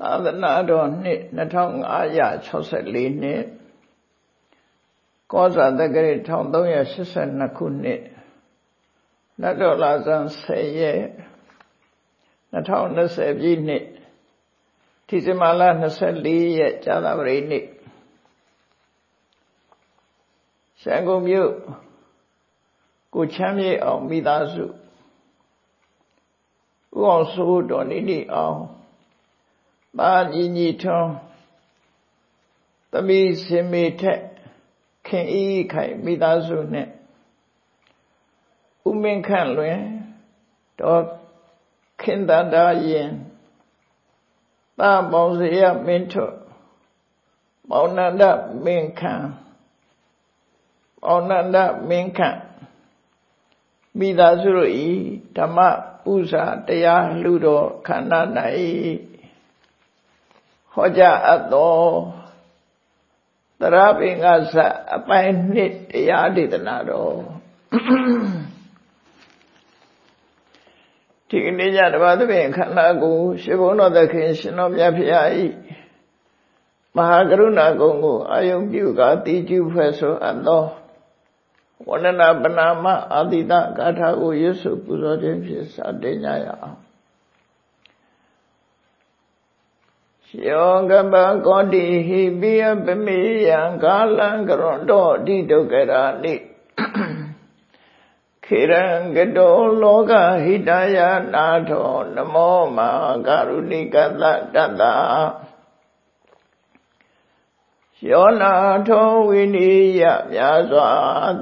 သာသနာတော်နှစ်2564နှစ်ကောဇာတက္ကရာ1382ခုနှစ်နတ်တော်လာဇန်10ရက်2020ပြည့်နှစ်ဒီဇင်ဘာလ24ရက်ကြာသပတေးနေ့ရန်ကုန်မြို့ကိုချမ်းမြေအောင်မိသားစုဥအောင်စိုးတော်နေနေအောင် ပါညီညီထွန်းသမီးစင်မေထက်ခင်ဤခိုင်မိသားစုနဲ့ဥမင်းခန့်လွင်တော်ခင်တန္တာရင်တာပေါင်းစရမင်းထွတ်မောင်နန္ဒမင်းခန့်မောင်နန္ဒမင်းခန့်မိသားစုတို့ဤဓမ္မဥစ္စာတရားလူတော်ခန္ဓာ၌ ဟောကြားအပ်သောတရပင်ကဇအပိုင်းနှစ်တရားဒေသနာတော်ဒီကနေ့ညတပါးသဖြင့်ခန္ဓာကိုယ်ရှင်ဘုန်းတော်သခင်ရှင်တော်မြတ်ဖရာဤမဟာကရုဏာကုံကိုအာယုံပြုကာတည်ကျူဖွဲ့ဆိုအပ်သောဝန္ဒနာပနာမအာတိတဂါထာကိုရွတ်ဆိုပူဇော်ခြင်းဖြင့်စတင်ကြရအောင် ယောကပကောတိဟိပိယပမေယံကာလံကရွန်တောတိဒုက္ခရာနိခေရံကတောလောကဟိတယနာထောနမောမာကရုဏိကတတတ္တယောနာထောဝိနိယမြာစွာ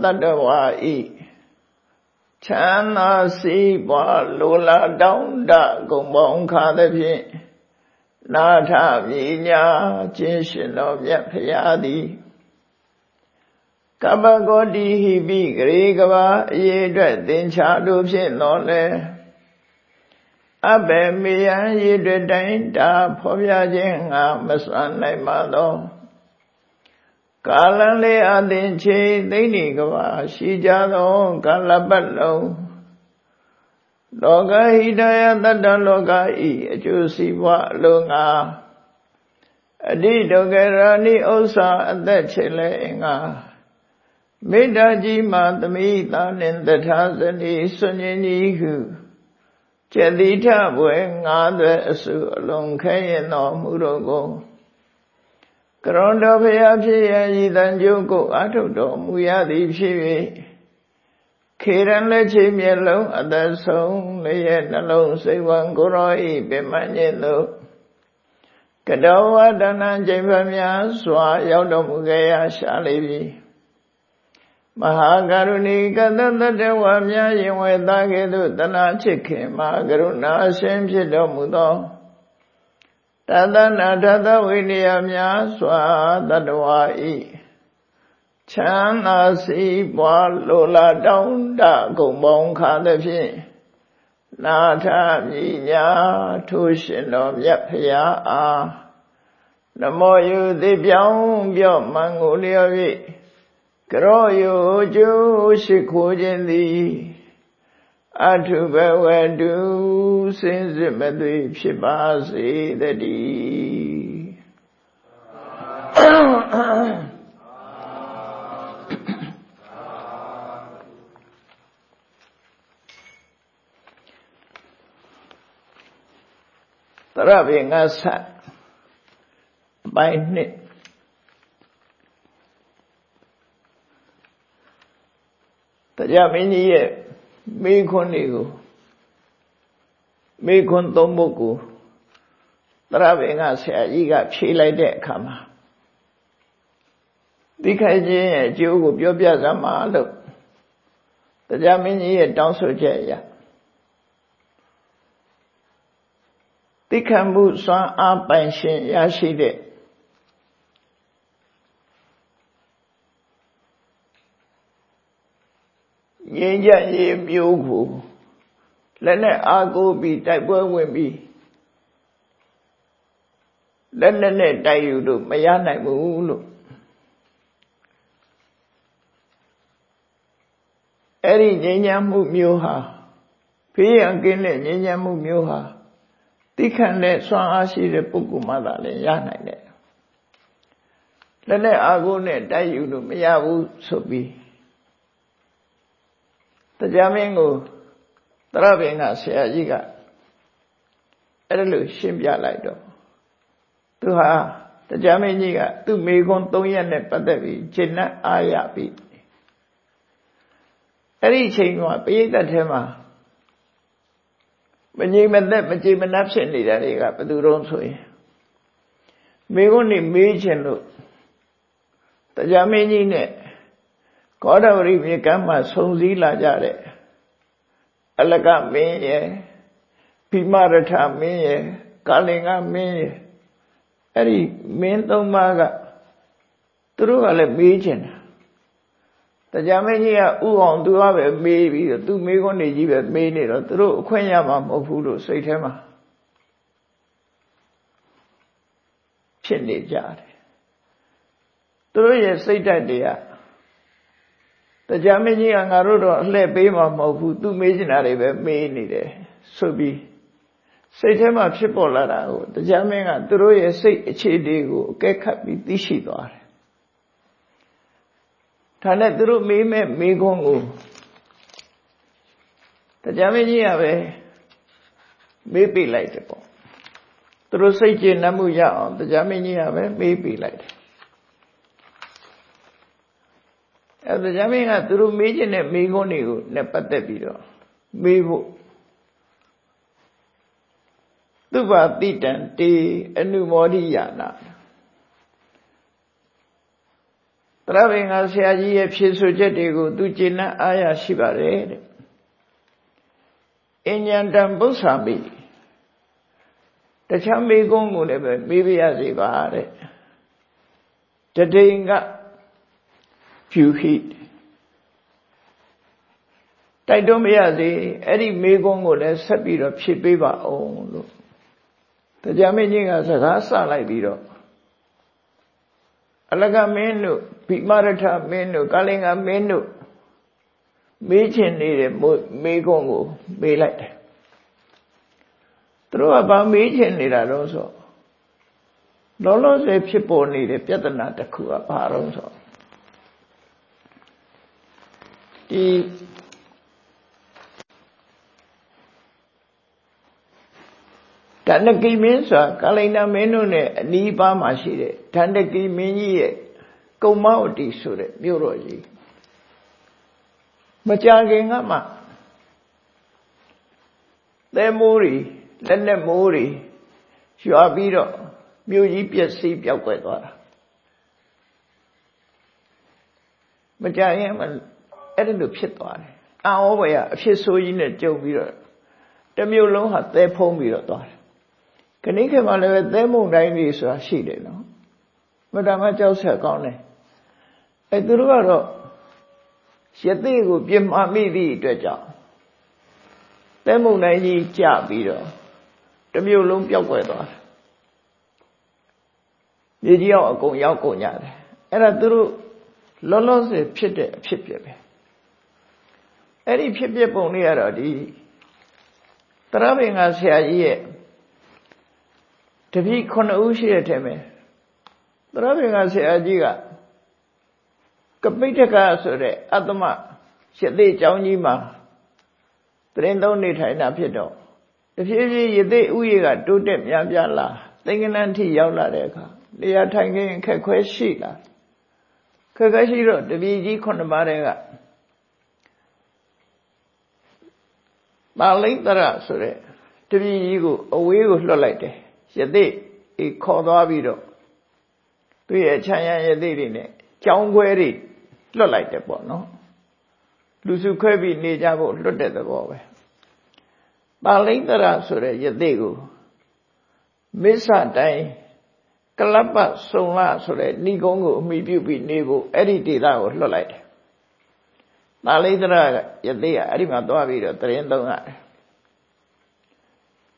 တတ္တဝါဤချမ်းသာစီးပွားလိုလားတောင်းတဂုံပေါင်းခါသဖြင့် နာထမြညာခြင်းရှင်တော်မြတ်ဖရာသည်ကပ္ပဂောတိဟိပိဂရေကဘာအရေးအတွက်သင်္ချာတို့ဖြင့်တော်လဲအဘယ်မေယံရည်တွေတိုင်းတာဖော်ပြခြင်းငါမစွမ်းနိုင်ပါသောကာလလေးအသင်ချေသိမ့်နေကဘာရှိကြသောကာလပတ်လုံး လောကဟိတယတတ္တလောကဤအကျိုးစီးပွားအလုံးငါအတိဒုက္ခရာနိဥ္စာအသက်ချေလဲအင်္ဂါမေတ္တာကြီးမှသမိသာနှင့်တထာဇနီဆွညင်းကြီးဟုကျက်တိထဘွယ်ငါးသွဲအစုအလုံးခဲရင်တော်မူတော်ကိုကရွန်တော်ဖျားဖြစ်ရည်တန်ကျုပ်ကိုအာထုတ်တော်မူရသည်ဖြစ်၍ ခေရန်လက်ချိမျက်လုံးအသက်ဆုံးလည်းရဲ့နှလုံးစိတ်ဝံကိုရောဤပြမညင်သို့ကတောဝတဏံကျိဗများစွာ ရောက်တော်မူခဲ့ရာရှာလေပြီမဟာကရုဏီကတတတဝများရင်ဝေသားကဲ့သို့တနာချစ်ခင်မဟာကရုဏာအရှင်ဖြစ်တော်မူသောတသနာထသဝိနည်းများစွာတတဝါဤ ချမ်းသာစီးပွားလိုလားတောင်းတဂုံပေါင်းခါသဖြင့်နာထမြညာထိုးရှင်တော်မြတ်ဖရာအားနမောယုသိပြောင်းပြော့မှန်ကိုလျော်၍ကရောယုကျိုးရှိခိုးခြင်းသည်အထုဘဝတုစင်စစ်မသွေဖြစ်ပါစေတည်း တရဘေငါဆအပိုင်းနှစ်တရားမင်းကြီးရဲ့မိခွန်းတွေကိုမိခွန်းသုံးပုဒ်ကိုတရဘေငါဆရာကြီးကဖြေလိုက်တဲ့အခါမှာသိခိုင်ခြင်းရဲ့အကျိုးကိုပြောပြစမ်းပါလို့တရားမင်းကြီးရဲ့တောင်းဆိုချက်အရာ သိခံမှုစွမ်းအားပိုင်ရှင်ရရှိတဲ့ငြိမ်းချမ်းရေးမျိုးကိုလက်နဲ့အားကိုးပြီးတိုက်ပွဲဝင်ပြီးလက်နဲ့နဲ့တိုက်ယူလို့မရနိုင်ဘူးလို့အဲ့ဒီငြိမ်းချမ်းမှုမျိုးဟာဖေးရန်ကင်းတဲ့ငြိမ်းချမ်းမှုမျိုးဟာ တိခံတဲ့စွမ်းအားရှိတဲ့ပုဂ္ဂိုလ်မှသာလည်းရနိုင်တယ်လက်နဲ့အာကိုနဲ့တိုက်ယူလို့မရဘူးဆိုပြီးတရားမင်းကိုတရပင်ကဆရာကြီးကအဲ့ဒါလို့ရှင်းပြလိုက်တော့သူဟာတရားမင်းကြီးကသူ့မိခွန်း၃ရက်နဲ့ပတ်သက်ပြီးရှင်းနဲ့အားရပြီအဲ့ဒီအချိန်ကပရိသတ်ထဲမှာ မငြိမ်မသက်မကြည်မနှက်ဖြစ်နေတာတွေကဘယ်သူတုံးဆိုရင်မိခွန်းနေမေးခြင်းလို့တရားမင်းကြီးနဲ့ကောဒဝရိမြေကမ်းမှာဆုံစည်းလာကြတဲ့အလကမင်းရဲ့ဖိမရထမင်းရဲ့ကာလင်္ဂမင်းရဲ့အဲ့ဒီမင်းသုံးပါးကသူတို့ကလည်းမေးချင်တာ တရားမင်းကြီးကဥအောင်သူကပဲမေးပြီးတော့သူမေးခွန်းနေကြီးပဲမေးနေတော့သူတို့အခွင့်ရမှာမဟုတ်ဘူးလို့စိတ်ထဲမှာဖြစ်နေကြတယ်သူတို့ရဲ့စိတ်ဓာတ်တွေကတရားမင်းကြီးကငါတို့တော့အလှည့်ပေးမှာမဟုတ်ဘူးသူမေးချင်တာတွေပဲမေးနေတယ်ဆိုပြီးစိတ်ထဲမှာဖြစ်ပေါ်လာတာကိုတရားမင်းကသူတို့ရဲ့စိတ်အခြေတွေကိုအကဲခတ်ပြီးသိရှိသွားတယ် ဒါနဲ့သူတို့မေးမဲ့မေးခွန်းကိုတရားမင်းကြီးကပဲမေးပြလိုက်တယ်ပေါ့သူတို့စိတ်ကျေနပ်မှုရအောင်တရားမင်းကြီးကပဲမေးပြလိုက်တယ်အဲဒါကြောင့်မင်းကသူတို့မေးခြင်းနဲ့မေးခွန်းတွေကိုနဲ့ပတ်သက်ပြီးတော့မေးဖို့သူဘာတိတံတေအနုမောဒိယနာ တရဘင်္ဂဆရာကြီးရဲ့ဖြေဆိုချက်တွေကိုသူကျေနပ်အားရရှိပါတယ်တဲ့အញ្ញံတံပု္ပ္ပာမိတခြားမေးခွန်းကိုလည်းပဲမေးပြရစေပါတဲ့တတိန်ကဖြူဟိတိုက်တွန်းမရစေအဲ့ဒီမေကုန်းကိုလည်းဆက်ပြီးတော့ဖြည့်ပေးပါအောင်လို့တရားမင်းကြီးကစကားဆလိုက်ပြီးတော့ အလကမင်းတို့ဗိမာရထမင်းတို့ကာလင်္ဂမင်းတို့မေးချင်နေတဲ့မေကုန်းကိုမေးလိုက်တယ်သူတို့ကဗာမေးချင်နေတာတော့ဆိုလောလောဆယ်ဖြစ်ပေါ်နေတဲ့ပြဿနာတစ်ခုကဘာတော့ဆိုဒီ ဒန္တကိမင်းဆိုတာကာလိန်နာမင်းတို့နဲ့အနီးပါးမှာရှိတဲ့ဒန္တကိမင်းကြီးရဲ့ကုံမောက်တီဆိုတဲ့မြို့တော်ကြီးမကြခင်ကမှသဲမိုးတွေလက်နဲ့မိုးတွေရွာပြီးတော့မြို့ကြီးပြည့်စည်ပြောက်ွယ်သွားတာမကြရင်အဲ့ဒါလိုဖြစ်သွားတယ်အံဩဘယ်ကအဖြစ်ဆိုးကြီးနဲ့ကြုံပြီးတော့တမျိုးလုံးဟာသဲဖုံးပြီးတော့သွားတယ် ခဏိခေတ်မှာလည်းပဲသဲမုန်တိုင်းတွေဆိုတာရှိတယ်နော်မတမကြောက်ဆက်ကောင်းတယ်အဲသူတို့ကတော့ရသေးကိုပြမမိသည့်အတွက်ကြောင့်သဲမုန်တိုင်းကြီးကြပြီးတော့တမျိုးလုံးပျောက်ကွယ်သွားတယ်မြေကြီးအောင်အကုန်ရောက်ကုန်ကြတယ်အဲ့ဒါသူတို့လောလောဆယ်ဖြစ်တဲ့အဖြစ်ပြပဲအဲ့ဒီဖြစ်ပြပုံလေးကတော့ဒီတရဘင်္ဂဆရာကြီးရဲ့ တပည့်9ဦးရှိတဲ့ထဲမှာသရပင်ကဆရာကြီးကကပိဋကဆိုတဲ့အတ္တမရှစ်သိကျောင်းကြီးမှာတရင်သုံးနေထိုင်တာဖြစ်တော့တဖြည်းဖြည်းရသေးဥယေကတိုးတက်များပြားလာသင်္ကန်းထိရောက်လာတဲ့အခါနေရာထိုင်ခင်းခက်ခွဲရှိလာခက်ခွဲရှိတော့တပည့်ကြီးခုနှစ်ပါးတဲ့ကပါဠိတရဆိုတဲ့တပည့်ကြီးကိုအဝေးကိုလွှတ်လိုက်တယ် ယသိအေခေါ်သွားပြီးတော့သူ့ရဲ့ခြံရယသိတွေနဲ့ကြောင်းခွဲတွေလွတ်လိုက်တယ်ပေါ့နော်လူစုခွဲပြီးနေကြဖို့လွတ်တဲ့သဘောပဲပါဠိတရဆိုတဲ့ယသိကိုမစ္ဆတိုင်းကလပ်ပစုံလဆိုတဲ့ဏိကုံးကိုအမိပြုပြီးနေဖို့အဲ့ဒီဒေသကိုလွတ်လိုက်တယ်ပါဠိတရယသိကအဲ့ဒီမှာသွားပြီးတော့တရင်သုံးရတယ်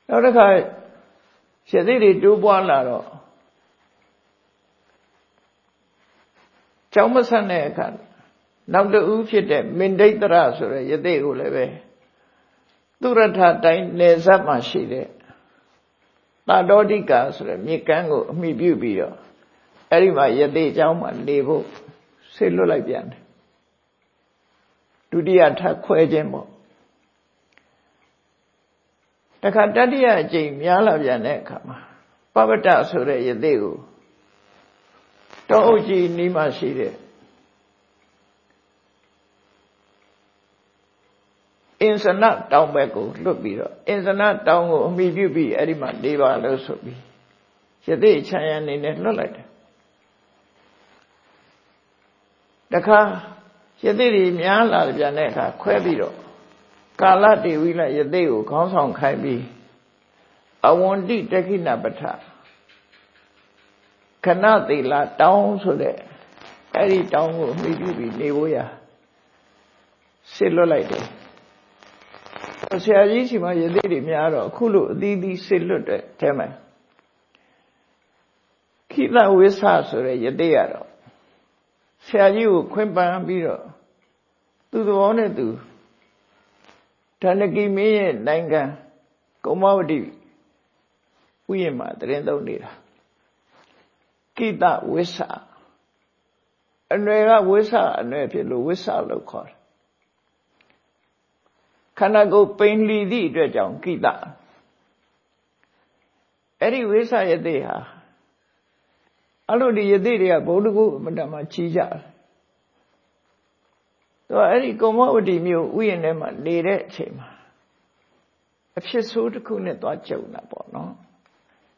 နောက်တစ်ခါ ရသိတွေတိုးပွားလာတော့ကျောင်းမဆက်တဲ့အခါနောက်တူဖြစ်တဲ့မင်ဒိတ်တရဆိုတဲ့ယသိကိုလည်းပဲသူရထတိုင်းနေဇတ်မှာရှိတဲ့ တာတောတိကာဆိုတဲ့မြေကမ်းကိုအမိပြုပြီးတော့အဲ့ဒီမှာယသိเจ้าမှာနေဖို့ဆေလွတ်လိုက်ပြန်တယ်ဒုတိယထပ်ခွဲခြင်းပေါ့ တခါတတိယအကြိမ်များလာပြန်တဲ့အခါမှာပပတ္တဆိုတဲ့ယသိကိုတောအုပ်ကြီးနီးမှရှိတဲ့အင်စနတောင်ဘက်ကိုလွတ်ပြီးတော့အင်စနတောင်ကိုအမိပြုပြီးအဲ့ဒီမှာနေပါလို့ဆိုပြီးယသိချမ်းရအနေနဲ့လွတ်လိုက်တယ်တခါယသိတွေများလာပြန်တဲ့အခါခွဲပြီးတော့ ကာလတေဝိလယသိကိုခေါင်းဆောင်ခိုင်းပြီးအဝန္တိတခိဏပဋ္ဌခဏသေးလာတောင်းဆိုတဲ့အဲ့ဒီတောင်းကိုမိပြုပြီးနေဖို့ရစစ်လွတ်လိုက်တယ်ဆရာကြီးရှိမှယသိတွေများတော့အခုလိုအသီးသီးစစ်လွတ်တဲ့အဲမှာခိတဝိသဆိုတဲ့ယသိရတော့ဆရာကြီးကိုခွင့်ပန်းပြီးတော့သူ့သဘောနဲ့သူ ဓဏကိမင်းရဲ့နိုင်ငံကုမဝတိဥယျာဉ်မှာတရင်သုံးနေတာကိတဝိသအနွယ်ကဝိသအနွယ်ဖြစ်လို့ဝိသလို့ခေါ်တယ်ခန္ဓာကိုယ်ပိန်လီသည့်အတွက်ကြောင့်ကိတအဲ့ဒီဝိသယတိဟာအဲ့လိုဒီယတိတွေကဘုဒ္ဓကုအမတ္တမှာချီးကြတယ် သူကအဲ့ဒီကုမဝတီမြို့ဥယျာဉ်ထဲမှာနေတဲ့အချိန်မှာအဖြစ်ဆိုးတစ်ခုနဲ့သွားကြုံတာပေါ့နော်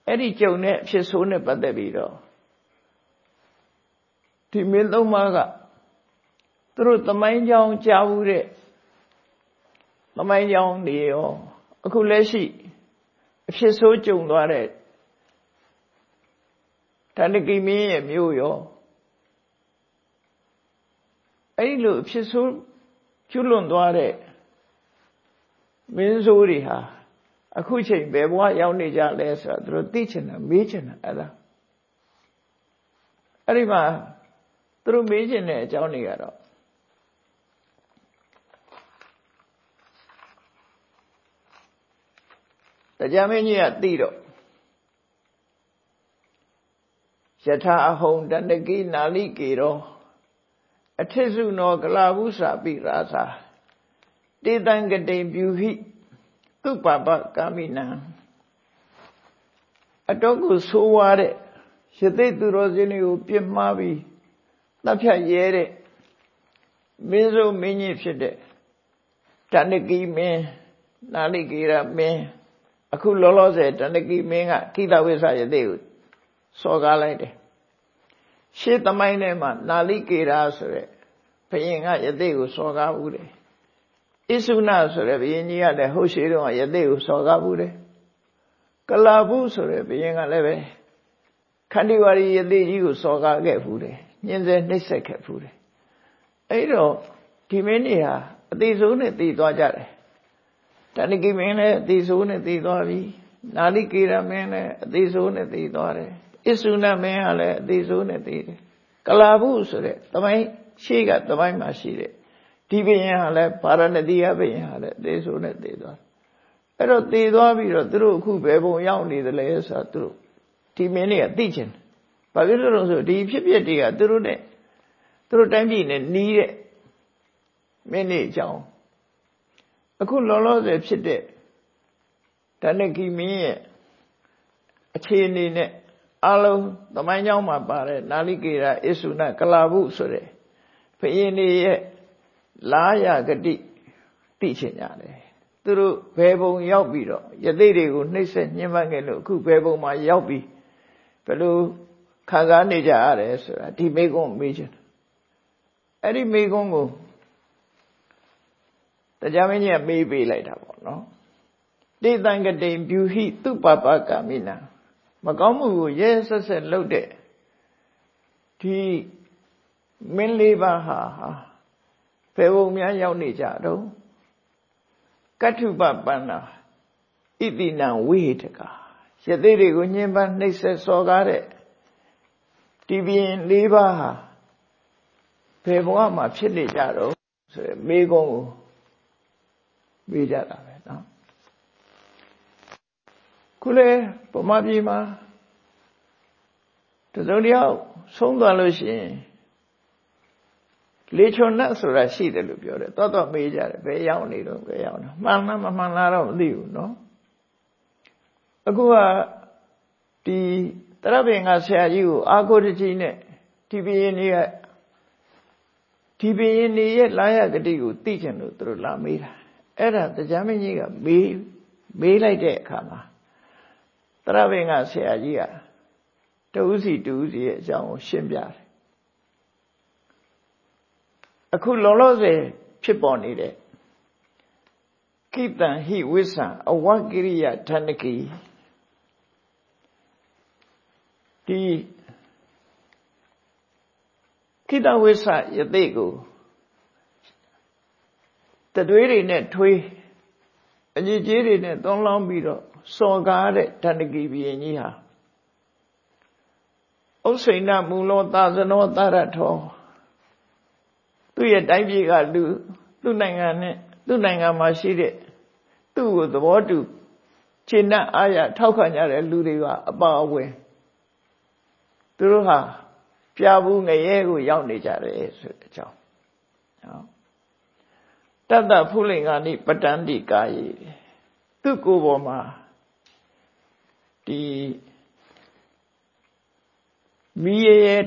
အဲ့ဒီကြုံတဲ့အဖြစ်ဆိုးနဲ့ပတ်သက်ပြီးတော့ဒီမင်းသုံးပါးကသူတို့သမိုင်းကြောင်းကြားဘူးတဲ့သမိုင်းကြောင်းနေရောအခုလက်ရှိအဖြစ်ဆိုးကြုံသွားတဲ့တဏ္ဍကိမင်းရဲ့မျိုးရော အဲ့လိုအဖြစ်ဆိုးကျွလွန်သွားတဲ့မင်းဆိုးတွေဟာအခုချိန်ဘယ်ဘဝရောက်နေကြလဲဆိုတော့သူတို့သိချင်တာမေးချင်တာအဲ့ဒါအဲ့ဒီမှာသူတို့မေးချင်တဲ့အကြောင်းတွေကတော့တရားမင်းကြီးကသိတော့ယထာအဟုံတဏ္ဍကိနာလိကေရော အထစ်စုနောကလာဘူးစာပိရာသာတေတံကတိံပြုဟိသူပပကာမိနံအတော့ကိုဆိုးွားတဲ့ရသိသူတော်စင်းတွေကိုပြစ်မှားပြီးတပ်ဖြတ်ရဲတဲ့မင်းစိုးမင်းကြီးဖြစ်တဲ့တဏ္ဍကိမင်းနာလိကေရမင်းအခုလောလောဆယ်တဏ္ဍကိမင်းကကိတဝိသရသိကိုစော်ကားလိုက်တယ် ရှေးသမိုင်းထဲမှာနာလိကေရာဆိုတဲ့ဘုရင်ကယသိကိုစော်ကားဘူးတယ်ဣစုနာဆိုတဲ့ဘုရင်ကြီးကလည်းဟုတ်ရှိတော့ယသိကိုစော်ကားဘူးတယ်ကလာဘူးဆိုတဲ့ဘုရင်ကလည်းပဲခန္တီဝါရီယသိကြီးကိုစော်ကားခဲ့ဘူးတယ်ညှင်းဆဲနှိပ်စက်ခဲ့ဘူးတယ်အဲ့တော့ဒီမင်းတွေဟာအသေးဆုံးနဲ့တည်သွားကြတယ်တဏိကိမင်းလည်းအသေးဆုံးနဲ့တည်သွားပြီနာလိကေရမင်းလည်းအသေးဆုံးနဲ့တည်သွားတယ် ဣစုနမင်းကလည်းအသေးဆုံးနဲ့တည်တယ်ကလာဘူးဆိုတဲ့တမိုင်းရှေ့ကတမိုင်းမှာရှိတဲ့ဒီဘယင်ဟာလည်းဗာရဏတိယဘယင်ဟာလည်းသေဆိုးနဲ့သေသွားအဲ့တော့သေသွားပြီးတော့သူတို့အခုဘယ်ပုံရောက်နေသလဲဆိုတာသူတို့ဒီမင်းတွေကသိချင်တယ်ဘာဖြစ်လို့လဲဆိုဒီဖြစ်ဖြစ်တွေကသူတို့နဲ့သူတို့တိုင်းပြည်နဲ့နီးတဲ့မင်းတွေအကြောင်းအခုလောလောဆယ်ဖြစ်တဲ့တဏ္ဍကိမင်းရဲ့အခြေအနေနဲ့ အလုံးသမိုင်းကြောင်းမှာပါတဲ့နာလိကေရအစ္ဆုနကလာဘုဆိုတဲ့ဘုရင်တွေရဲ့လာရဂတိသိချင်ကြတယ်သူတို့ဘယ်ပုံရောက်ပြီးတော့ယသိတွေကိုနှိမ့်ဆက်ညှဉ်းပန်းခဲ့လို့အခုဘယ်ပုံမှာရောက်ပြီးဘယ်လိုခံစားနေကြရတယ်ဆိုတာဒီမိကုန်းမေးချင်တယ်အဲ့ဒီမိကုန်းကိုတရားမင်းကြီးကမေးပေးလိုက်တာပေါ့နော်တေတံကတိံဖြူဟိသူပပကာမိနာ မကောင်းမှုကိုရဲဆက်ဆက်လုပ်တဲ့ဒီမင်းလေးပါးဟာဘယ်ပုံများရောက်နေကြတော့ကတ္ထုပပန္နာဣတိနံဝိဟိတကရသေးတွေကိုညှင်းပန်းနှိပ်စက်စော်ကားတဲ့ဒီပြင်လေးပါးဟာဘယ်ဘဝမှာဖြစ်နေကြတော့ဆိုရယ်မေးခွန်းကိုမေးကြတာပဲနော် ခုလေဗမာပြည်မှာတစုံတယောက်ဆုံးသွားလို့ရှိရင်လေချွန်နတ်ဆိုတာရှိတယ်လို့ပြောတယ်တော့တော့မေးကြတယ်ဘယ်ရောက်နေတော့ဘယ်ရောက်နေမှန်လားမမှန်လားတော့မသိဘူးနော်အခုကဒီတရပင်ကဆရာကြီးကိုအာကိုတကြီးနဲ့ဒီဘရင်ကြီးကဒီဘရင်ကြီးရဲ့လာရဂတိကိုသိချင်လို့သူတို့လာမေးတာအဲ့ဒါတရားမင်းကြီးကမေးမေးလိုက်တဲ့အခါမှာ တရပင်ကဆရာကြီးကတဦးစီတဦးစီရဲ့အကြောင်းကိုရှင်းပြတယ်အခုလုံးလုံးစေဖြစ်ပေါ်နေတဲ့ကိတံဟိဝိသံအဝကိရိယဓဏ္ဍကိဒီကိတဝိသယသိကိုတတွေးတွေနဲ့ထွေးအညီကြီးတွေနဲ့သွန်းလောင်းပြီးတော့ စော်ကားတဲ့ဓဏ္ဍကိဘီရင်ကြီးဟာဥစိဏမူလောသာသနောတရထောသူ့ရဲ့တိုင်းပြည်ကလူသူ့နိုင်ငံနဲ့သူ့နိုင်ငံမှာရှိတဲ့သူ့ကိုသဘောတူခြေနှံ့အားရထောက်ခံကြတဲ့လူတွေကအပါအဝင်သူတို့ဟာပြဘူးငရဲကိုရောက်နေကြတယ်ဆိုတဲ့အကြောင်းနော်တတ္တဖုလိန်္ဂာနိပတန္တိကာယေသူ့ကိုယ်ပေါ်မှာ ဒီမိရဲ့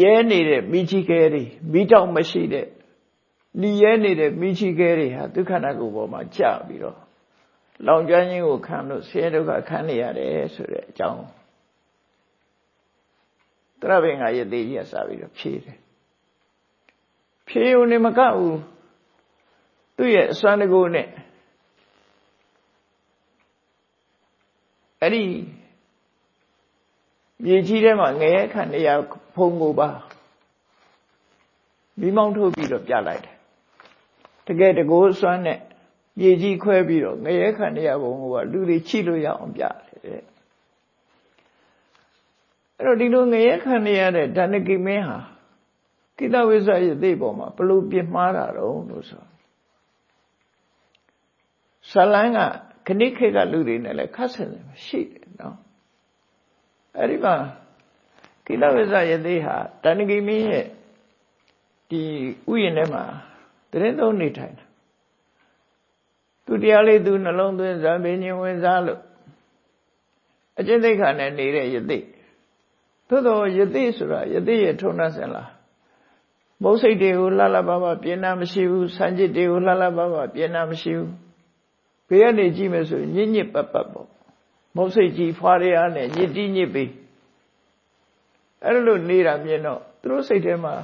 ရဲနေတဲ့မိချီခဲတွေမိတောက်မရှိတဲ့နီရဲနေတဲ့မိချီခဲတွေဟာဒုက္ခနာကိုယ်ပေါ်မှာကြာပြီးတော့လောင်ကျွမ်းခြင်းကိုခံလို့ဆင်းရဲဒုက္ခခံနေရတယ်ဆိုတဲ့အကြောင်းတရဘင်္ဂရသေးကြီးကစပြီးတော့ဖြေတယ်ဖြေုံနေမကဘူးသူ့ရဲ့အစွမ်းတကူနဲ့ အဲ့ဒီမြေကြီးထဲမှာငရဲခန့်တရားဖုံကိုပါမိမောင်းထုတ်ပြီးတော့ပြလိုက်တယ်တကယ်တကိုးစွမ်းနဲ့မြေကြီးခွဲပြီးတော့ငရဲခန့်တရားဘုံကိုပါလူတွေချိလို့ရအောင်ပြတယ်အဲ့တော့ဒီလိုငရဲခန့်ရတဲ့ဓာနကိမင်းဟာကိတဝိဇ္ဇရဲ့သိပေါ်မှာဘလို့ပြမှားတာတော့လို့ဆိုဆလန်းက ခဏိခေကလူတွေနဲ့လည်းခတ်ဆင်ရှိတယ်နော်အဲ့ဒီမှာကိလဝိဇ္ဇယသိဟာတဏ္ဍကိမင်းရဲ့ဒီဥယျာဉ်ထဲမှာတရင်သုံးနေထိုင်တာသူတရားလေးသူနှလုံးသွင်းဇာပင်ញဝင်စားလို့အကျင့်သိက္ခာနဲ့နေတဲ့ယသိသို့တော်ယသိဆိုတာယသိရဲ့ထုံနှဆင်လားမုတ်စိတ်တွေကိုလှလှပပပြင်းနာမရှိဘူးစံจิตတွေကိုလှလှပပပြင်းနာမရှိဘူး ဘေးကနေကြည့်မယ်ဆိုညစ်ညစ်ပတ်ပတ်ပေါ့မုတ်စိတ်ကြီးဖွာရရနဲ့ညစ်တိညစ်ပြီးအဲ့လိုနေတာမြင်တော့သူတို့စိတ်ထဲမှာ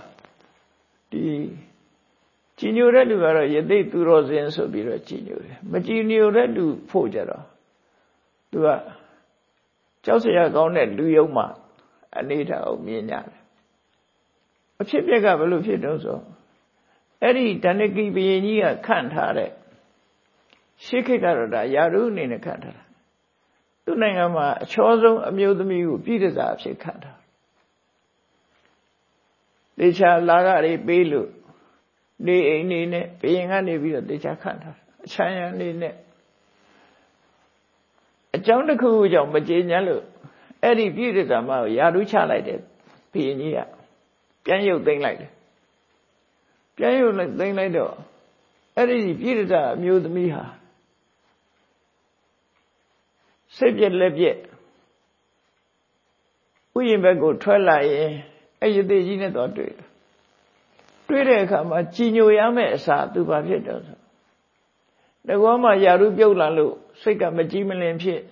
ဒီကြည်ညိုတဲ့လူကတော့ယသိသူတော်စင်ဆိုပြီးတော့ကြည်ညိုတယ်မကြည်ညိုတဲ့လူဖို့ကြတော့သူကကြောက်စရာကောင်းတဲ့လူယုံမှအနေထားကိုမြင်ကြတယ်အဖြစ်ပြက်ကဘယ်လိုဖြစ်တော့ဆိုအဲ့ဒီတဏ္ဍကိဘယင်ကြီးကခန့်ထားတဲ့ ရှေးခေတ်ကတော့ဒါယာရုအနေနဲ့ခန့်ထားတာသူ့နိုင်ငံမှာအချောဆုံးအမျိုးသမီးကိုပြည်တစားအဖြစ်ခန့်ထားတေချာလာကတွေပေးလို့နေအိမ်နေနဲ့ဘယင်ကနေပြီးတော့တေချာခန့်ထားအချမ်းရံနေနဲ့အကြောင်းတစ်ခုခုကြောင့်မကြေညမ်းလို့အဲ့ဒီပြည်တစားမကိုယာရုချလိုက်တဲ့ဘယင်ကြီးကပြန်ရုပ်သိမ်းလိုက်တယ်ပြန်ရုပ်သိမ်းလိုက်တော့အဲ့ဒီပြည်တစားအမျိုးသမီးဟာ စိတ်ပြက်လက်ပြက်ဥယျာဉ်ဘက်ကိုထွက်လာရင်အဲ့ရသေးကြီးနဲ့တော့တွေ့တယ်တွေ့တဲ့အခါမှာကြည်ညိုရမယ့်အစာသူဘာဖြစ်တော့ဆိုတကောမှယာရုပြုတ်လာလို့စိတ်ကမကြည်မလင်ဖြစ်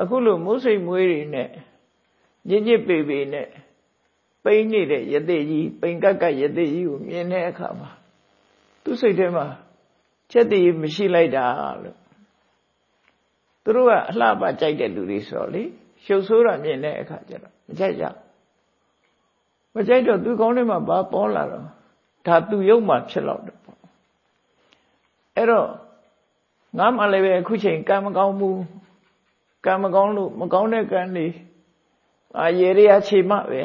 အခုလိုမိုးစိတ်မွေးတွေနဲ့ညစ်ညစ်ပေပေနဲ့ပိန်းနေတဲ့ယသိကြီးပိန်ကက်ကက်ယသိကြီးကိုမြင်တဲ့အခါမှာသူ့စိတ်ထဲမှာချက်တည်းမရှိလိုက်တာလို့ သူတို့ကအလှပကြိုက်တဲ့လူတွေဆိုတော့လေရှုပ်ဆိုးတာမြင်တဲ့အခါကျတော့မကြိုက်ကြမကြိုက်တော့သူကောင်းထဲမှာဘာပေါ်လာတော့ဒါသူယုံမှဖြစ်တော့တယ်ပေါ့အဲ့တော့ငါမှလည်းပဲအခုချိန်ကံမကောင်းဘူးကံမကောင်းလို့မကောင်းတဲ့ကံတွေအာရေရခြေမှပဲ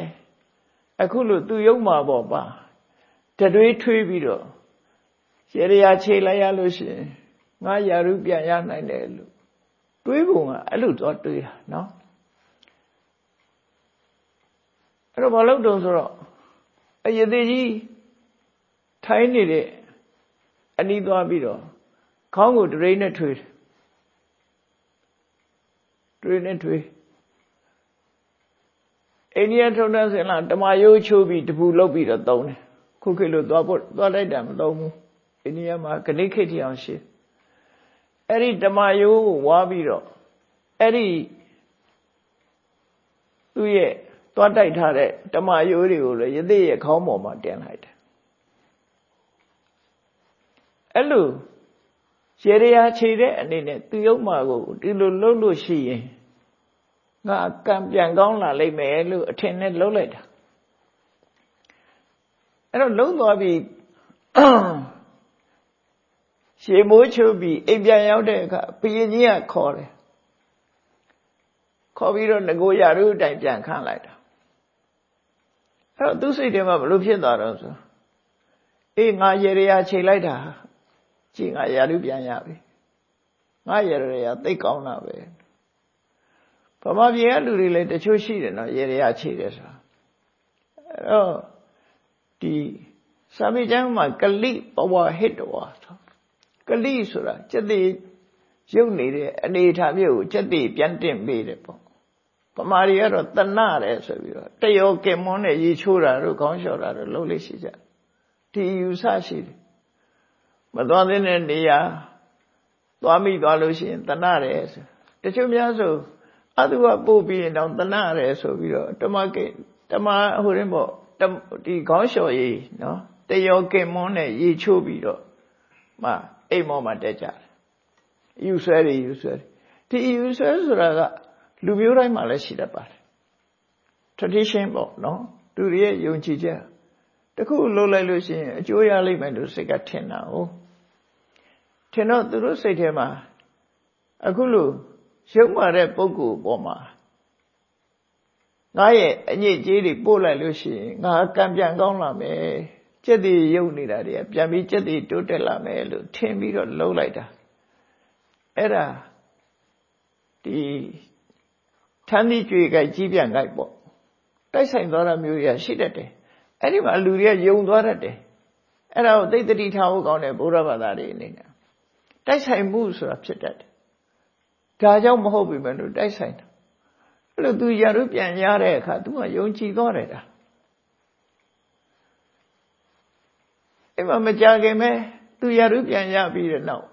အခုလို့သူယုံမှပေါ့ပါတတွေးထွေးပြီးတော့ရေရခြေလိုက်ရလို့ရှိရင်ငါယာရုပြန်ရနိုင်တယ်လို့ တွေးပုံကအဲ့လိုတော့တွေးတာနော်အဲ့တော့ဘာလို့တုံဆိုတော့အယသိကြီးထိုင်းနေတဲ့အနီးသွားပြီးတော့ခေါင်းကိုဒရိနဲ့ထွေးတယ်ဒရိနဲ့ထွေးအိန္ဒိယထုံတဲ့ဆင်လာဓမ္မရိုးချိုးပြီးတပူလုတ်ပြီးတော့သုံးတယ်ခုခေတ်လို့သွားဖို့သွားလိုက်တာမသုံးဘူးအိန္ဒိယမှာဂဏိခေတ်တီအောင်ရှိ အဲ့ဒီဓမ္မရိုးကိုဝါပြီးတော့အဲ့ဒီသူ့ရဲ့သွားတိုက်ထားတဲ့ဓမ္မရိုးတွေကိုလည်းယသိရဲ့ခေါင်းပေါ်မှာတင်လိုက်တယ်အဲ့လိုရေရရာခြေတဲ့အနေနဲ့သူယုံမာကိုဒီလိုလှုပ်လို့ရှိရင်ငါကံပြန်ကောင်းလာလိမ့်မယ်လို့အထင်နဲ့လှုပ်လိုက်တာအဲ့တော့လုံးသွားပြီး ရှေမိုးချုပ်ပြီးအိမ်ပြန်ရောက်တဲ့အခါဘုရင်ကြီးကခေါ်တယ်ခေါ်ပြီးတော့ငကိုရရုအတိုင်ပြန်ခန့်လိုက်တာအဲ့တော့သူစိတ်ထဲမှာဘလို့ဖြစ်သွားတော့ဆိုအေးငါရေရရာချိန်လိုက်တာကြည်ငါရာရုပြန်ရပြီငါရေရရာသိကောင်းတာပဲဗမာပြည်ကလူတွေလည်းတချို့ရှိတယ်နော်ရေရရာခြေတယ်ဆိုတာအဲ့တော့ဒီစာမေကျမ်းမှာကလိပဝဟိတဝါဆို ကလိဆိုတာစက်တိရုပ်နေတဲ့အနေထားမျိုးကိုစက်တိပြန်တင်ပေးတယ်ပေါ့ပမာရီကတော့တဏတယ်ဆိုပြီးတော့တယောကင်မွန်းနဲ့ရေချိုးတာတို့ခေါင်းလျှော်တာတို့လုပ်လို့ရှိကြဒီယူဆရှိတယ်မသွားသင့်တဲ့နေရာသွားမိသွားလို့ရှိရင်တဏတယ်ဆိုတချို့များဆိုအတုကပို့ပြီးရင်တော့တဏတယ်ဆိုပြီးတော့တမကိတမဟိုရင်ပေါ့ဒီခေါင်းလျှော်ရည်နော်တယောကင်မွန်းနဲ့ရေချိုးပြီးတော့မှ အိမ်မောမှာတက်ကြတယ်ယူဆွဲတွေယူဆွဲတွေဒီယူဆွဲဆိုတာကလူမျိုးတိုင်းမှာလည်းရှိတတ်ပါတယ် tradition ပေါ့နော်သူတွေရဲ့ယုံကြည်ချက်တခုလှုပ်လိုက်လို့ရှိရင်အကျိုးရလိမ့်မယ်လို့စိတ်ကထင်တာ哦ထင်တော့သူတို့စိတ်ထဲမှာအခုလို့ရုပ်မာတဲ့ပုံကိုပေါ်မှာငါရဲ့အညစ်အကြေးတွေပို့လိုက်လို့ရှိရင်ငါကံပြန်ကောင်းလာမယ် စက်တည်ရုပ်နေတာတွေကပြန်ပြီးစက်တည်တိုးတက်လာမယ်လို့ထင်ပြီးတော့လှုပ်လိုက်တာအဲ့ဒါဒီထမ်းသီးကြွေကြိုက်ကြီးပြန်ကြိုက်ပေါ့တိုက်ဆိုင်သွားတာမျိုးရရှိတတ်တယ်အဲ့ဒီမှာလူတွေကယုံသွားတတ်တယ်အဲ့ဒါကိုသိတိထားဖို့ကောင်းတယ်ဘုရားဘာသာတွေအနေနဲ့တိုက်ဆိုင်မှုဆိုတာဖြစ်တတ်တယ်ဒါကြောင့်မဟုတ်ပြီမလို့တိုက်ဆိုင်တာအဲ့လိုသူရရုပြန်ရတဲ့အခါသူကယုံကြည်သွားတယ်ဒါ အဲ့မှာမကြခင်ပဲသူရရုပြန်ရပြီးတဲ့နောက်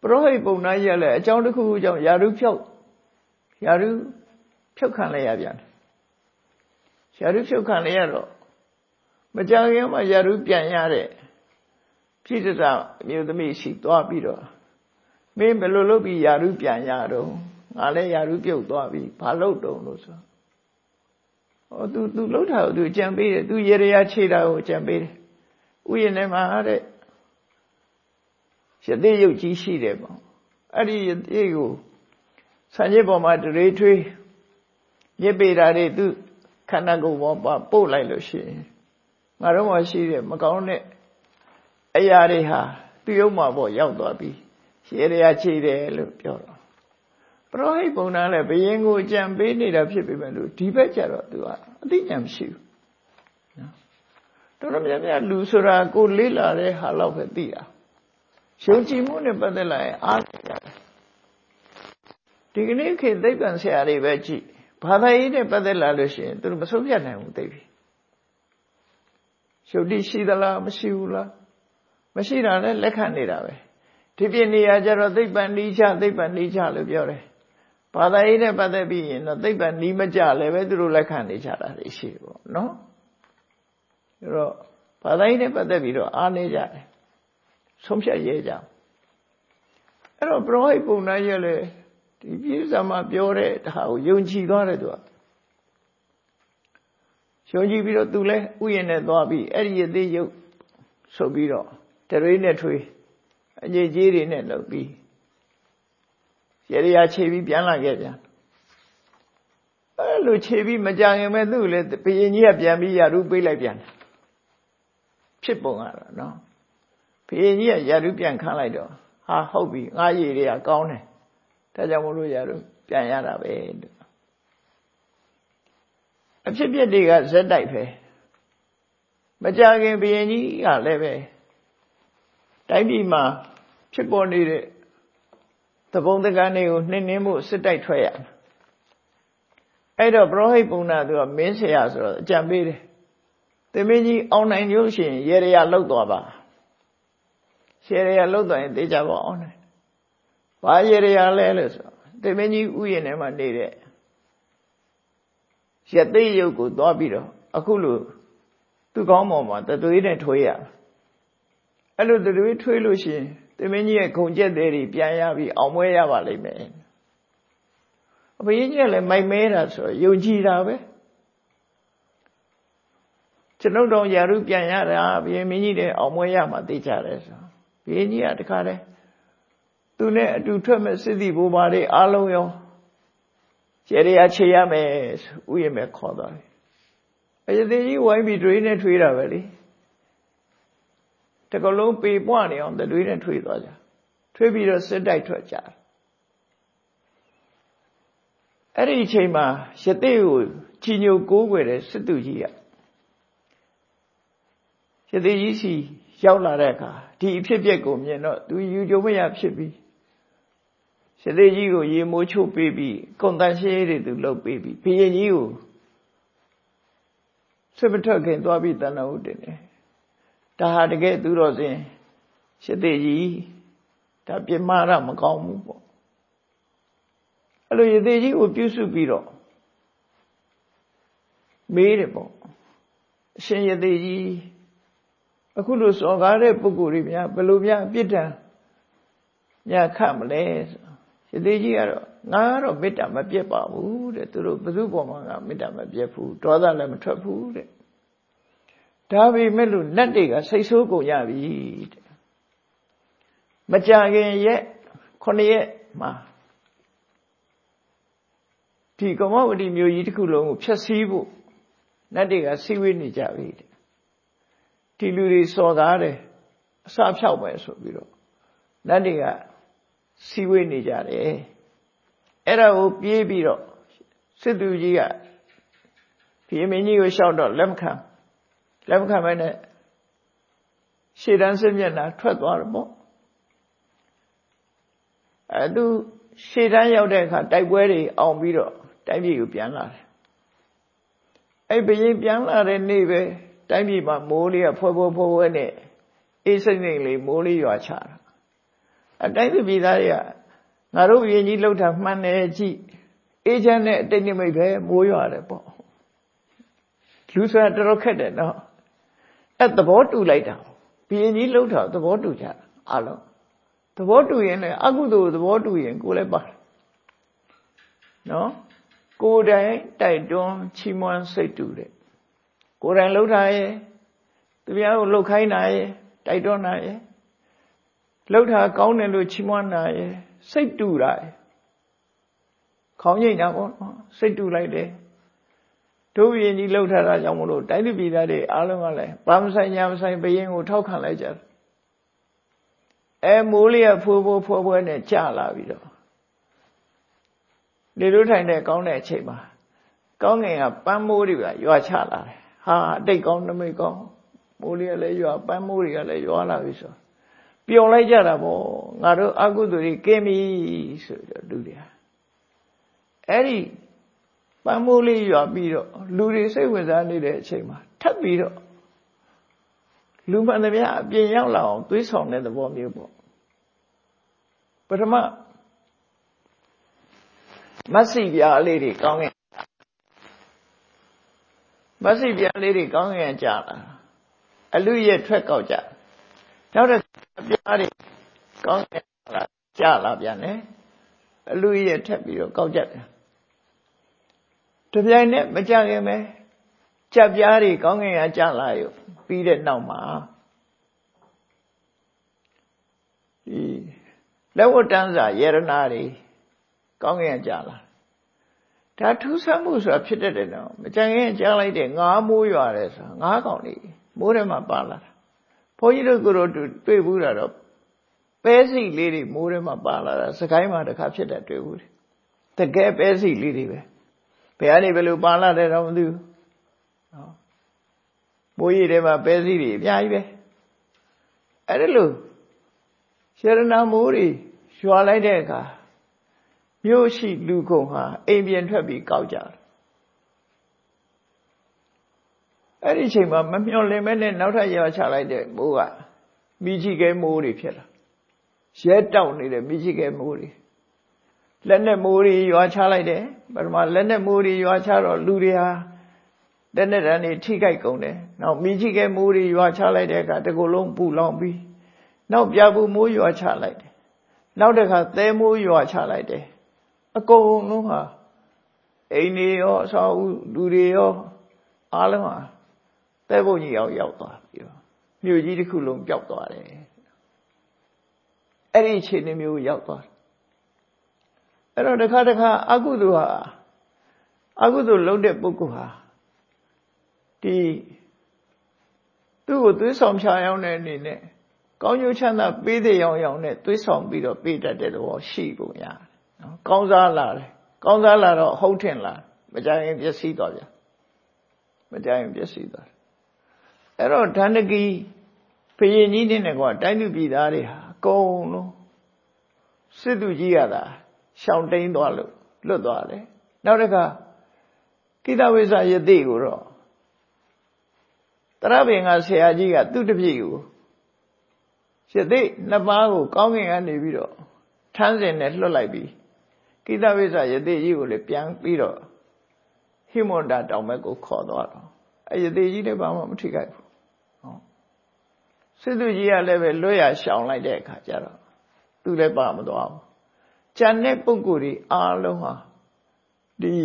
ပရောဟိတ်ပုံနာကြီးလည်းအကြောင်းတစ်ခုခုကြောင့်ယာရုဖြုတ်ယာရုဖြုတ်ခံလိုက်ရပြန်တယ်ယာရုဖြုတ်ခံလိုက်ရတော့မကြခင်မှာယာရုပြန်ရတဲ့ဖြစ်တတ်အမျိုးသမီးရှိသွားပြီးတော့မင်းဘယ်လိုလုပ်ပြီးယာရုပြန်ရတော့ငါလည်းယာရုပြုတ်သွားပြီဘာလုပ်တုံလို့ဆိုဟော तू तू လှုပ်တာကို तू ကြံပေးတယ် तू ရေရရခြေတာကိုကြံပေးတယ် ဥယျာဉ်ထဲမှာတဲ့ရသေးရုပ်ကြီးရှိတယ်ပေါ့အဲ့ဒီရသေးကိုဆံရစ်ပေါ်မှာတရေထွေးရစ်ပေတာတွေသူခန္ဓာကိုယ်ပေါ်ပါပို့လိုက်လို့ရှိရင်ငါတို့မှရှိတဲ့မကောင်းတဲ့အရာတွေဟာသူ့ရုပ်မှာပေါ့ရောက်သွားပြီရေရရချိတယ်လို့ပြောတော့ပရောဟိတ်ပုံနာလည်းဘယင်ကိုကြံပေးနေတာဖြစ်ပေမဲ့လို့ဒီဘက်ကျတော့သူကအသိဉာဏ်မရှိဘူးနော် တော်တော်များများလူဆိုတာကိုလေးလာတဲ့ဟာလောက်ပဲသိတာယုံကြည်မှုနဲ့ပတ်သက်လာရင်အားရတယ်ဒီကနေ့ခေတ်သိပ္ပံဆရာတွေပဲကြည့်ဘာသာရေးနဲ့ပတ်သက်လာလို့ရှိရင်သူတို့မဆုံးဖြတ်နိုင်ဘူးသိပြီရှုပ်တိရှိသလားမရှိဘူးလားမရှိတာလည်းလက်ခံနေတာပဲဒီပြနေရာကျတော့သိပ္ပံနိချသိပ္ပံနိချလို့ပြောတယ်ဘာသာရေးနဲ့ပတ်သက်ပြီးရင်တော့သိပ္ပံနီးမကြလည်းပဲသူတို့လက်ခံနေကြတာရှိတယ်ပေါ့နော် အဲတော့ဘာသာရေးနဲ့ပတ်သက်ပြီးတော့အားနေကြတယ်ဆုံးဖြတ်ရဲကြအဲ့တော့ပရောဟိတ်ပုံနာရဲ့လေဒီပြည့်စုံမှာပြောတဲ့ဒါကိုယုံကြည်သွားတယ်သူကယုံကြည်ပြီးတော့သူလဲဥယျာဉ်နဲ့သွားပြီးအဲ့ဒီရသေးရုပ်ဆိုပြီးတော့တရွေးနဲ့ထွေးအငြိကြီးတွေနဲ့လုပ်ပြီးရေရရာခြေပြီးပြန်လာခဲ့ပြန်အဲ့လိုခြေပြီးမကြခင်မဲ့သူ့လည်းဘယင်ကြီးကပြန်ပြီးရရုပေးလိုက်ပြန် ဖြစ်ပုံကတော့နော်ဘုရင်ကြီးကရာထူးပြန်ခန့်လိုက်တော့ဟဟာဟုတ်ပြီငါရည်တွေကကောင်းတယ်ဒါကြောင့်မလို့ရတော့ပြန်ရတာပဲလို့အဖြစ်ပြက်တွေကဇက်တိုက်ပဲမကြခင်ဘုရင်ကြီးကလည်းပဲတိုင်းပြည်မှာဖြစ်ပေါ်နေတဲ့သဘုံတကန်းတွေကိုနှိမ့်နှင်းမှုစစ်တိုက်ထွက်ရအဲ့တော့ပရောဟိတ်ပုံနာသူကမင်းဆရာဆိုတော့အကြံပေးတယ် သမင်းကြီးအောင်နိုင်လို့ရှိရင်ရေရရလောက်သွားပါရေရရလောက်သွားရင်တေးကြပါအောင်နိုင်ဘာရေရရလဲလို့ဆိုသမင်းကြီးဥယျာဉ်ထဲမှာနေတဲ့ရသိရုပ်ကိုသွားပြီးတော့အခုလိုသူ့ကောင်းပေါ်မှာတသွေးနဲ့ထွေးရအဲ့လိုတသွေးထွေးလို့ရှိရင်သမင်းကြီးရဲ့ခုံကျက်သေးတွေပြန်ရပြီးအောင်မွဲရပါလိမ့်မယ်အဘရင်ကြီးကလည်းမိုက်မဲတာဆိုတော့ယုံကြည်တာပဲ ကျွန်ုပ်တော်ယာရုပြန်ရတာဘုရင်မင်းကြီးတဲ့အောင်မွဲရမှာသိကြတယ်ဆိုဘုရင်ကြီးကတခါတည်းသူနဲ့အတူထွက်မဲ့စစ်သည်ဘိုးဘာတွေအားလုံးရောကျေရရချေရမယ်ဥယျာဉ်ပဲခေါ်သွားတယ်အယသိကြီးဝိုင်းပြီးတွေးနဲ့ထွေးတာပဲလေတကလုံးပေပွားနေအောင်တွေးနဲ့ထွေးသွားကြထွေးပြီးတော့စစ်တိုက်ထွက်ကြအဲ့ဒီအချိန်မှာရသိကိုကြည်ညိုကိုးကွယ်တဲ့စစ်သူကြီးက ရသိကြီးစီရောက်လာတဲ့အခါဒီအဖြစ်အပျက်ကိုမြင်တော့သူယူကြုံမရဖြစ်ပြီးရသိကြီးကိုရေမိုးချို့ပေးပြီးကွန်တန်ရှင်းတွေသူလှုပ်ပေးပြီးဘုရင်ကြီးကိုဆွေမထွက်ခင်သွားပြီးတဏှာဥတင်တယ်ဒါဟာတကယ်သူတော်စင်ရှစ်သေးကြီးဒါပြမရမကောင်းဘူးပေါ့အဲ့လိုရသေးကြီးကိုပြုစုပြီးတော့မေးတယ်ပေါ့အရှင်ရသေးကြီး အခုလိုစော်ကားတဲ့ပုဂ္ဂိုလ်တွေများဘယ်လိုများအပြစ်ဒဏ်များခတ်မလဲရသေးကြီးကတော့ငါကတော့မေတ္တာမပြတ်ပါဘူးတဲ့သူတို့ဘယ်သူပေါ်မှာငါမေတ္တာမပြတ်ဘူးဒေါသလည်းမထွက်ဘူးတဲ့ဒါပေမဲ့လို့လက်တွေကစိတ်ဆိုးကုန်ရပြီတဲ့မကြခင်ရက်ခုနှစ်ရက်မှာဒီကမောဝတီမျိုးကြီးတစ်ခုလုံးကိုဖျက်ဆီးဖို့လက်တွေကစီဝေးနေကြပြီတဲ့ ဒီလူတွေစော်ကားတယ်အစာဖြောက်မယ်ဆိုပြီးတော့လက်တွေကစီဝေးနေကြတယ်အဲ့ဒါကိုပြေးပြီးတော့စစ်သူကြီးကဘုရင်မင်းကြီးကိုလျှောက်တော့လက်မခံလက်မခံမဲနဲ့ရှေ့တန်းစစ်မျက်နှာထွက်သွားတယ်ပေါ့အဲသူရှေ့တန်းရောက်တဲ့အခါတိုက်ပွဲတွေအောင်ပြီးတော့တိုင်းပြည်ကိုပြန်လာတယ်အဲ့ဘရင်ပြန်လာတဲ့နေ့ပဲ တိုင်းပြည်မှာမိုးလေးကဖွဲဖွဲဖွဲဖွဲနဲ့အေးစိမ့်စိမ့်လေးမိုးလေးရွာချတာအတိုင်းပြည်သားတွေကငါတို့ဘရင်ကြီးလှုပ်တာမှန်တယ်ကြည့်အေးချမ်းတဲ့အတိတ်နိမိတ်ပဲမိုးရွာတယ်ပေါ့လူဆိုတာတော်တော်ခက်တယ်နော်အဲ့သဘောတူလိုက်တာဘရင်ကြီးလှုပ်တာသဘောတူကြတာအလုံးသဘောတူရင်လည်းအကုသိုလ်သဘောတူရင်ကိုလည်းပါတယ်နော်ကိုယ်တိုင်တိုက်တွန်းချီးမွမ်းစိတ်တူတဲ့ ကိုယ်တိုင်လှုပ်တာရဲ့သူများကိုလှုပ်ခိုင်းတာရဲ့တိုက်တွန်းတာရဲ့လှုပ်တာကောင်းတယ်လို့ချီးမွမ်းတာရဲ့စိတ်တူတာရဲ့ခေါင်းငိတ်တာပေါ့နော်စိတ်တူလိုက်တယ်တို့ရင်ကြီးလှုပ်ထားတာကြောင့်မလို့တိုင်းပြည်သားတွေအားလုံးကလည်းဘာမဆိုင်ညာမဆိုင်ဘယင်းကိုထောက်ခံလိုက်ကြတယ်အဲမိုးလေးကဖိုးဖိုးဖွဲဖွဲနဲ့ကြာလာပြီးတော့လေတို့ထိုင်တဲ့ကောင်းတဲ့အချိန်မှာကောင်းငင်ကပန်းမိုးတွေကရွာချလာတယ် ဟာအတိတ်ကောင်းနမိတ်ကောင်းမိုးလေးကလည်းရွာပန်းမိုးတွေကလည်းရွာလာပြီဆိုပျော်လိုက်ကြတာပေါ့ငါတို့အကုသိုလ်တွေကင်းပြီဆိုတော့လူတွေအဲ့ဒီပန်းမိုးလေးရွာပြီးတော့လူတွေစိတ်ဝင်စားနေတဲ့အချိန်မှာထပ်ပြီးတော့လူမှန်သမျှအပြင်ရောက်လာအောင်သွေးဆောင်တဲ့သဘောမျိုးပေါ့ပထမမတ်စီပြားလေးတွေကောင်းငင် မတ်စီပြားလေးတွေကောင်းငင်ကြလာအလူရဲ့ထွက်ကောက်ကြနောက်တဲ့ပြားတွေကောင်းငင်လာကြလာပြန်တယ်အလူရဲ့ထက်ပြီးတော့ကောက်ကြတယ်တပြိုင်နက်မကြခင်ပဲကြက်ပြားတွေကောင်းငင်ရကြလာရောပြီးတဲ့နောက်မှာဒီလက်ဝတ်တန်းစာယရနာတွေကောင်းကင်ကြလာ ဒါထူးဆန်းမှုဆိုတာဖြစ်တတ်တယ်နော်မကြင်ရင်ကြားလိုက်တဲ့ငါးမိုးရွာတယ်ဆိုတာငါးကောင်တွေမိုးထဲမှာပါလာတာဘုန်းကြီးတို့ကိုယ်တို့တွေ့ဘူးတာတော့ပပဲစီလေးတွေမိုးထဲမှာပါလာတာစကိုင်းမှာတစ်ခါဖြစ်တဲ့တွေ့ဘူးတကယ်ပဲစီလေးတွေပဲဘယ်ကနေဘယ်လိုပါလာတယ်တော့မသိဘူးနော်မိုးရီထဲမှာပဲစီတွေအများကြီးပဲအဲ့ဒါလို့ရှရဏမိုးတွေရွာလိုက်တဲ့အခါ မြို့ရှိလူကုန်ဟာအိမ်ပြန်ထွက်ပြီးကောက်ကြတယ်အဲ့ဒီအချိန်မှာမမျှော်လင့်မဲ့နဲ့နောက်ထပ်ရွာချလိုက်တဲ့မိုးကမိချီကဲမိုးတွေဖြစ်လာရဲတောက်နေတဲ့မိချီကဲမိုးတွေလက်နဲ့မိုးတွေရွာချလိုက်တယ်ပထမလက်နဲ့မိုးတွေရွာချတော့လူတွေဟာလက်နဲ့တန်းတွေထိခိုက်ကုန်တယ်နောက်မိချီကဲမိုးတွေရွာချလိုက်တဲ့အခါတကူလုံးပူလောင်ပြီးနောက်ပြဘူးမိုးရွာချလိုက်တယ်နောက်တစ်ခါသဲမိုးရွာချလိုက်တယ် အကုန်လုံးဟာအိမ်တွေရောအဆောက်အဦလူတွေရောအားလုံးဟာတဲဘုံကြီးရောက်ရောက်သွားပြီးတော့မြို့ကြီးတစ်ခုလုံးပျောက်သွားတယ်အဲ့ဒီအခြေအနေမျိုးရောက်သွားအဲ့တော့တစ်ခါတစ်ခါအကုသိုလ်ဟာအကုသိုလ်လုပ်တဲ့ပုဂ္ဂိုလ်ဟာဒီသူ့ကိုသွေးဆောင်ဖြာရောက်တဲ့အနေနဲ့ကောင်းကျိုးချမ်းသာပေးတဲ့ရောင်ရောင်နဲ့သွေးဆောင်ပြီးတော့ပေးတတ်တဲ့သဘောရှိပုံရတယ် နော်ကောင်းစားလာတယ်ကောင်းစားလာတော့ဟုတ်ထင်လာမကြရင်ပျက်စီးသွားပြန်မကြရင်ပျက်စီးသွားအဲ့တော့ဓန္တကီဘုရင်ကြီးနဲ့ကွာတိုင်းလူပြည်သားတွေဟာအကုန်လုံးစစ်သူကြီးရတာရှောင်တိန်သွားလို့လွတ်သွားတယ်နောက်တစ်ခါကိတဝိဇယတိကိုတော့တရဘင်ကဆရာကြီးကသူ့တပည့်ကိုယတိနှစ်ပါးကိုကောင်းကင်ကနေပြီးတော့ထမ်းစင်နဲ့လွတ်လိုက်ပြီး ကိတဝိဇယတိကြီးကိုလည်းပြန်ပြီးတော့ဟိမွန်တာတောင်ဘက်ကိုခေါ်သွားတော့အဲယတိကြီးလည်းဘာမှမထိခိုက်ဘူးစစ်သူကြီးကလည်းပဲလွတ်ရရှောင်လိုက်တဲ့အခါကျတော့သူလည်းပါမသွားဘူးကြံတဲ့ပုံကိုယ်တွေအားလုံးဟာဒီ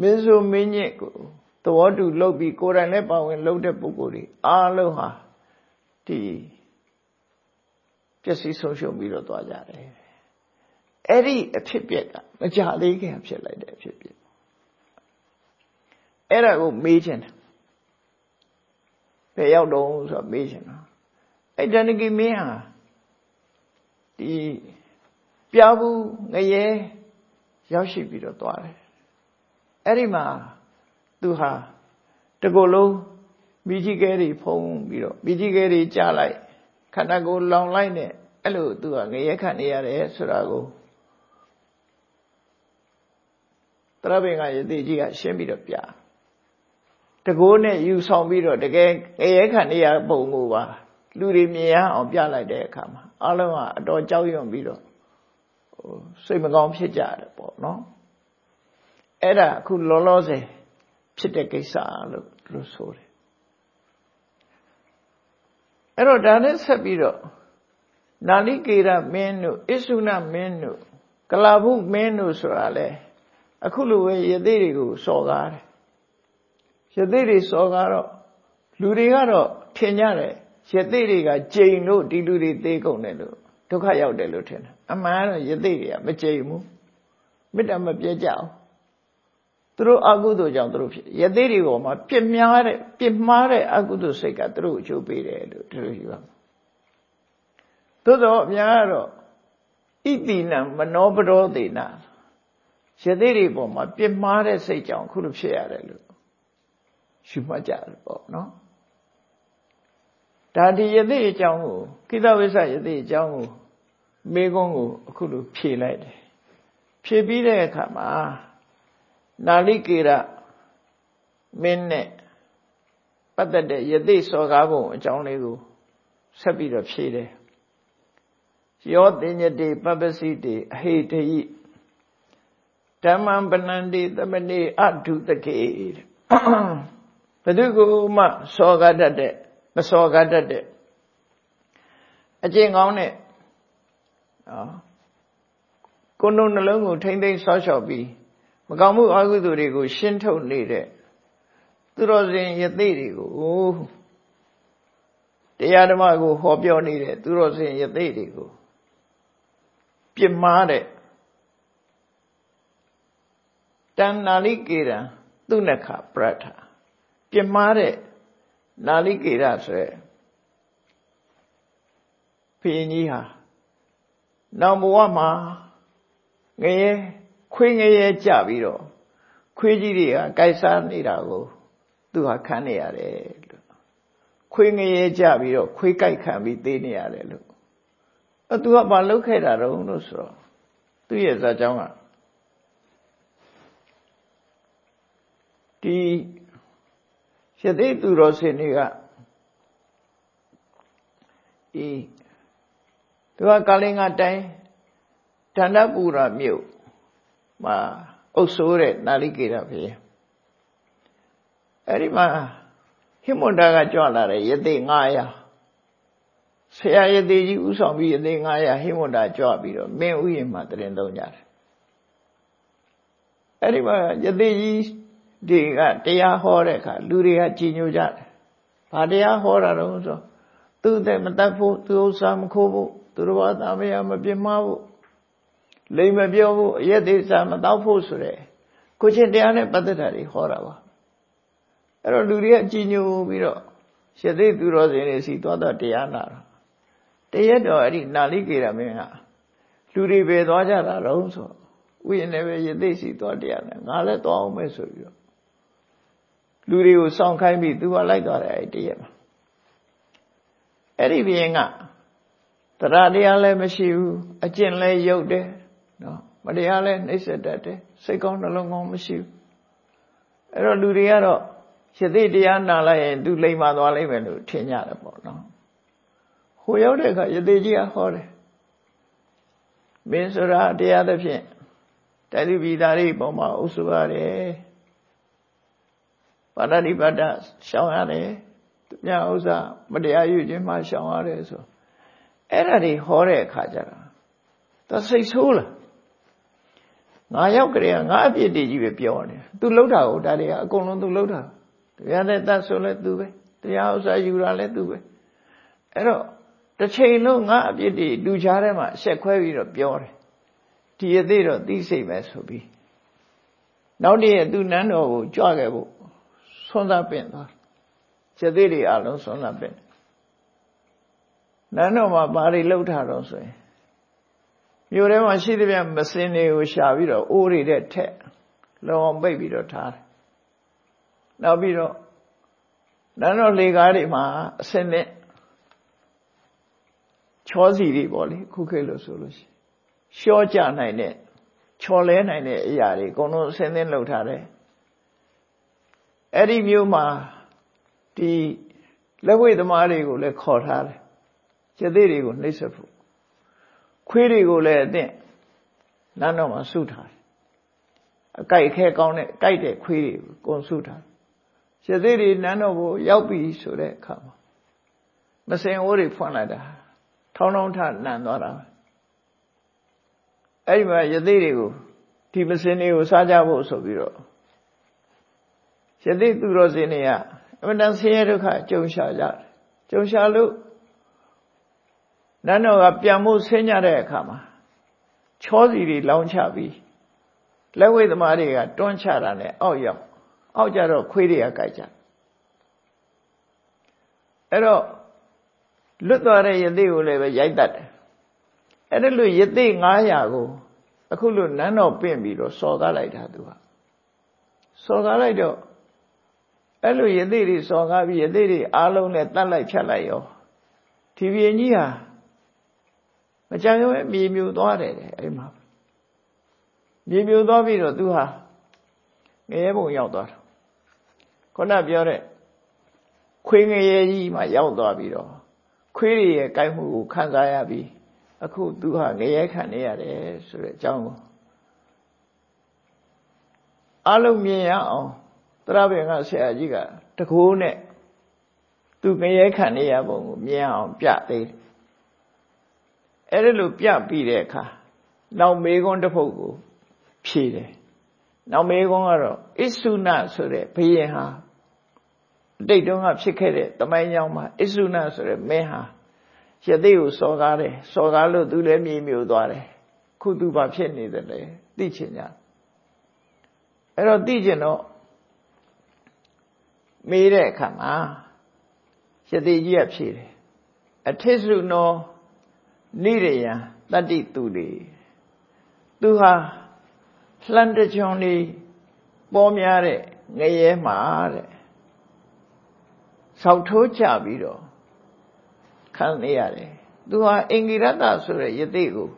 မင်းဆိုမင်းညက်ကိုသဘောတူလုပ်ပြီးကိုယ်တိုင်လည်းပါဝင်လုပ်တဲ့ပုံကိုယ်တွေအားလုံးဟာဒီပျက်စီးဆုံးရှုံးပြီးတော့သွားကြတယ် အဲ့ဒီအဖြစ်ပြက်ကမကြသေးခင်ဖြစ်လိုက်တဲ့အဖြစ်ပြက်အဲ့ဒါကိုမေးချင်တယ်ဘယ်ရောက်တော့ဆိုတော့မေးချင်တာအဲ့တဏ္ဍကိမင်းဟာဒီပြာဘူးငရဲရောက်ရှိပြီးတော့သွားတယ်အဲ့ဒီမှာသူဟာတကူလုံးမိကြီးကဲတွေဖုံးပြီးတော့မိကြီးကဲတွေကြားလိုက်ခန္ဓာကိုယ်လောင်လိုက်နဲ့အဲ့လိုသူကငရဲခံနေရတယ်ဆိုတာကို တရဘင်ကယတိကြီးကရှင်းပြီးတော့ပြတကိုးနဲ့ယူဆောင်ပြီးတော့တကယ်ငရဲခံနေရပုံကိုပါလူတွေမြင်ရအောင်ပြလိုက်တဲ့အခါမှာအလုံးကအတော်ကြောက်ရွံ့ပြီးတော့ဟိုစိတ်မကောင်းဖြစ်ကြတယ်ပေါ့နော်အဲ့ဒါအခုလောလောဆယ်ဖြစ်တဲ့ကိစ္စလို့လို့ဆိုတယ်အဲ့တော့ဒါနဲ့ဆက်ပြီးတော့နာလိကေရမင်းတို့အစ္ဆုနမင်းတို့ကလာဘုမင်းတို့ဆိုတာလေ အခုလိုပဲယသိတွေကိုစော်ကားတယ်ယသိတွေစော်ကားတော့လူတွေကတော့ထင်ကြတယ်ယသိတွေကကြိမ်လို့ဒီလူတွေသေးကုန်တယ်လို့ဒုက္ခရောက်တယ်လို့ထင်တယ်အမှန်ကတော့ယသိတွေကမကြိမ်ဘူးမေတ္တာမပြည့်ကြအောင်သူတို့အကုသိုလ်ကြောင့်သူတို့ဖြစ်ယသိတွေပေါ်မှာပြစ်များတဲ့ပြစ်မှားတဲ့အကုသိုလ်စိတ်ကသူတို့အကျိုးပေးတယ်လို့ဒီလိုယူပါသို့တော့အများကတော့ဣတိနံမနောပရောသေနာ ယသိတွေပေါ်မှာပြစ်မှားတဲ့စိတ်ကြောင့်ခုလိုဖြစ်ရတယ်လို့ရှုမှတ်ကြတယ်ပေါ့နော်ဒါဒီယသိအကြောင်းကိုကိတဝိဆယသိအကြောင်းကိုမေကုန်းကိုအခုလိုဖြေလိုက်တယ်ဖြေပြီးတဲ့အခါမှာနာလိကေရမင်းနဲ့ပတ်သက်တဲ့ယသိစော်ကားပုံအကြောင်းလေးကိုဆက်ပြီးတော့ဖြေတယ်ယောတင်ညတိပပ္ပစီတိအဟိတယိ ဓမ္မံပဏန္တိသမဏေအတုတကေဘယ်သူကိုမှစော်ကားတတ်တဲ့မစော်ကားတတ်တဲ့အကျင့်ကောင်းတဲ့နော်ကိုယ်လုံးနှလုံးကိုထိမ့်သိမ်းဆောက်ရှောက်ပြီးမကောင်းမှုအကုသိုလ်တွေကို ရှင်းထုတ်နေတဲ့သူတော်စင်ယသိတွေကိုတရားဓမ္မကိုဟောပြောနေတဲ့သူတော်စင်ယသိတွေကိုပြစ်မှားတဲ့ တဏ္ဍာလိကေရံသူနခပရထပြစ်မှားတဲ့နာလိကေရဆိုရယ်ဘုရင်ကြီးဟာနောက်ဘဝမှာငရဲခွေးငရဲကြပြီးတော့ခွေးကြီးတွေကကြိုက်စားနေတာကိုသူဟာခံနေရတယ်လို့ခွေးငရဲကြပြီးတော့ခွေးကြိုက်ခံပြီးသေးနေရတယ်လို့အဲသူကဘာလုပ်ခဲ့တာတုံးလို့ဆိုတော့သူ့ရဲ့ဇာကြောင်းက ဒီရသေးသူတော်စင်တွေကဒီသူကကာလင်္ဂတိုင်းဌာနပူရမြို့မှာအုပ်ဆိုးတဲ့နာလိကေရဖေအဲ့ဒီမှာဟိမွန်တာကကြွလာတယ်ယသိ900ဆရာယသိကြီးဥဆောင်ပြီးယသိ900ဟိမွန်တာကြွပြီးတော့မင်းဥယျာဉ်မှာတရင်သုံးကြတယ်အဲ့ဒီမှာယသိကြီး တွေကတရားဟောတဲ့အခါလူတွေကကြည်ညိုကြတယ်ဘာတရားဟောတာတော့ဆိုသူ့တဲ့မတတ်ဖို့သူဥစ္စာမခိုးဖို့သူတော်ဘာသာမယမပြင်းမဖို့လိမ်မပြောဖို့အရက်သေးစာမတောက်ဖို့ဆိုတဲ့ကိုချင်းတရားနဲ့ပတ်သက်တာတွေဟောတာပါအဲ့တော့လူတွေကအကြည်ညိုပြီးတော့ရှသိသူတော်စင်တွေစီသွားတော့တရားနာတော့တရက်တော့အဲ့ဒီနာလိကေရမင်းကလူတွေပဲသွားကြတာတော့ဆိုဥယျာဉ်နဲ့ပဲယသိစီသွားတရားနာငါလည်းသွားအောင်ပဲဆိုပြီးတော့ လူတွေကိုစောင့်ခိုင်းပြီးသူကလိုက်သွားတယ်အဲ့တရက်မှာအဲ့ဒီဘုရင်ကတရားတရားလည်းမရှိဘူးအကျင့်လည်းရုပ်တယ်နော်မတရားလည်းနှိမ့်ဆက်တတ်တယ်စိတ်ကောင်းနှလုံးကောင်းမရှိဘူးအဲ့တော့လူတွေကတော့ရသေးတရားနာလိုက်ရင်သူလိမ္မာသွားလိမ့်မယ်လို့ထင်ကြတယ်ပေါ့နော်ဟိုရောက်တဲ့အခါရသေးကြီးကဟောတယ်မင်းဆိုတာတရားသဖြင့်တိုက်လူပြည်သားတွေပုံမှာအုပ်စုရတယ် ပါဏာတိပါဒရှောင်ရတယ်မြတ်ဥစ္စာမတရားယူခြင်းမှရှောင်ရတယ်ဆိုအဲ့ဒါတွေဟောတဲ့အခါကျတော့သစိတ်ဆိုးလားငါရောက်ကြတဲ့ငါအပြစ်တွေကြီးပဲပြောနေသူလှုပ်တာကိုဒါတွေကအကုန်လုံးသူလှုပ်တာတရားနဲ့တတ်ဆိုလဲသူပဲတရားဥစ္စာယူတာလဲသူပဲအဲ့တော့တစ်ချိန်လုံးငါအပြစ်တွေလူချားထဲမှာအဆက်ခွဲပြီးတော့ပြောတယ်ဒီအသေးတော့သိစိတ်ပဲဆိုပြီးနောက်တည့်သူနန်းတော်ကိုကြွခဲ့ဖို့ ဆွမ်းသားပင့်သွားချက်သေးတွေအလုံးဆွမ်းသားပင့်နန်းတော်မှာဘာတွေလှုပ်ထားတော့ဆိုရင်မြို့ထဲမှာရှိသမျှမစင်တွေကိုရှာပြီးတော့အိုးတွေတဲ့ထက်လောအောင်ပိတ်ပြီးတော့ထားတယ်နောက်ပြီးတော့နန်းတော်လေကားတွေမှာအစင်းနဲ့ချောစီတွေပေါ့လေခုခေတ်လို့ဆိုလို့ရှိရှော့ကြနိုင်တဲ့ချော်လဲနိုင်တဲ့အရာတွေအကုန်လုံးအစင်းသင်းလှုပ်ထားတယ် အဲ့ဒီမျိုးမှာဒီလက်ဝိသမားတွေကိုလည်းခေါ်ထားတယ်ကျသေးတွေကိုနှိပ်စက်ဖို့ခွေးတွေကိုလည်းအသင့်နန်းတော်မှာစုထားတယ်အကြိုက်ခဲကောင်းတဲ့ကြိုက်တဲ့ခွေးတွေကိုကုန်စုထားကျသေးတွေနန်းတော်ကိုရောက်ပြီဆိုတဲ့အခါမှာမစင်အိုးတွေဖွင့်လိုက်တာထောင်းထောင်းထနန်သွားတာအဲ့ဒီမှာယသိတွေကိုဒီမစင်တွေကိုစားကြဖို့ဆိုပြီးတော့ ယသိသူတော်စင်တွေကအမတန်ဆင်းရဲဒုက္ခကြုံရှာကြတယ်ကြုံရှာလို့နန်းတော်ကပြန်မှုဆင်းကြတဲ့အခါမှာချောစီတွေလောင်းချပြီးလက်ဝဲသမားတွေကတွန်းချတာနဲ့အောက်ရောက်အောက်ကြတော့ခွေးတွေကကြိုက်ကြအဲ့တော့လွတ်သွားတဲ့ယသိကိုလည်းပဲရိုက်တတ်တယ်အဲ့ဒါလို့ယသိ900ကိုအခုလို့နန်းတော်ပင့်ပြီးတော့စော်ကားလိုက်တာသူကစော်ကားလိုက်တော့ အဲ့လိုယသိတွေစော်ကားပြီးယသိတွေအားလုံးနဲ့တတ်လိုက်ဖြတ်လိုက်ရောဒီပြင်းကြီးဟာမကြံရွယ်မြေမြူသွားတယ်အဲ့မှာမြေမြူသွားပြီးတော့သူဟာငရဲဘုံရောက်သွားတာခုနပြောတဲ့ခွေးငရဲကြီးမှရောက်သွားပြီးတော့ခွေးတွေရဲ့ကြိုက်မှုကိုခံစားရပြီးအခုသူဟာငရဲခံနေရတယ်ဆိုတဲ့အကြောင်းကိုအလုံးမြင်ရအောင် သရဘေငါဆရာကြီးကတကိုးနဲ့သူငရဲခံနေရပုံကိုမြင်အောင်ပြသေးတယ်အဲ့ဒါလိုပြပြီးတဲ့အခါနောက်မေကွန်းတစ်ဖုတ်ကိုဖြေတယ်နောက်မေကွန်းကတော့အစ္ဆုနဆိုတဲ့ဘုရင်ဟာအတိတ်တုန်းကဖြစ်ခဲ့တဲ့တမိုင်းကြောင်းမှာအစ္ဆုနဆိုတဲ့မင်းဟာရသေးကိုစော်ကားတယ်စော်ကားလို့သူလည်းမြေမြို့သွားတယ်ခုသူဘာဖြစ်နေတယ်လဲသိချင်ကြအဲ့တော့သိချင်တော့ မေးတဲ့အခါမှာရသေးကြီးကဖြေတယ်အထစ်စုနောနိရယံတတ္တိသူတွေသူဟာလှန်တကြုံနေပေါ်များတဲ့ငရဲမှာတဲ့ဆောက်ထိုးချပြီးတော့ခံနေရတယ်သူဟာအင်္ဂိရတဆိုတဲ့ယသိကို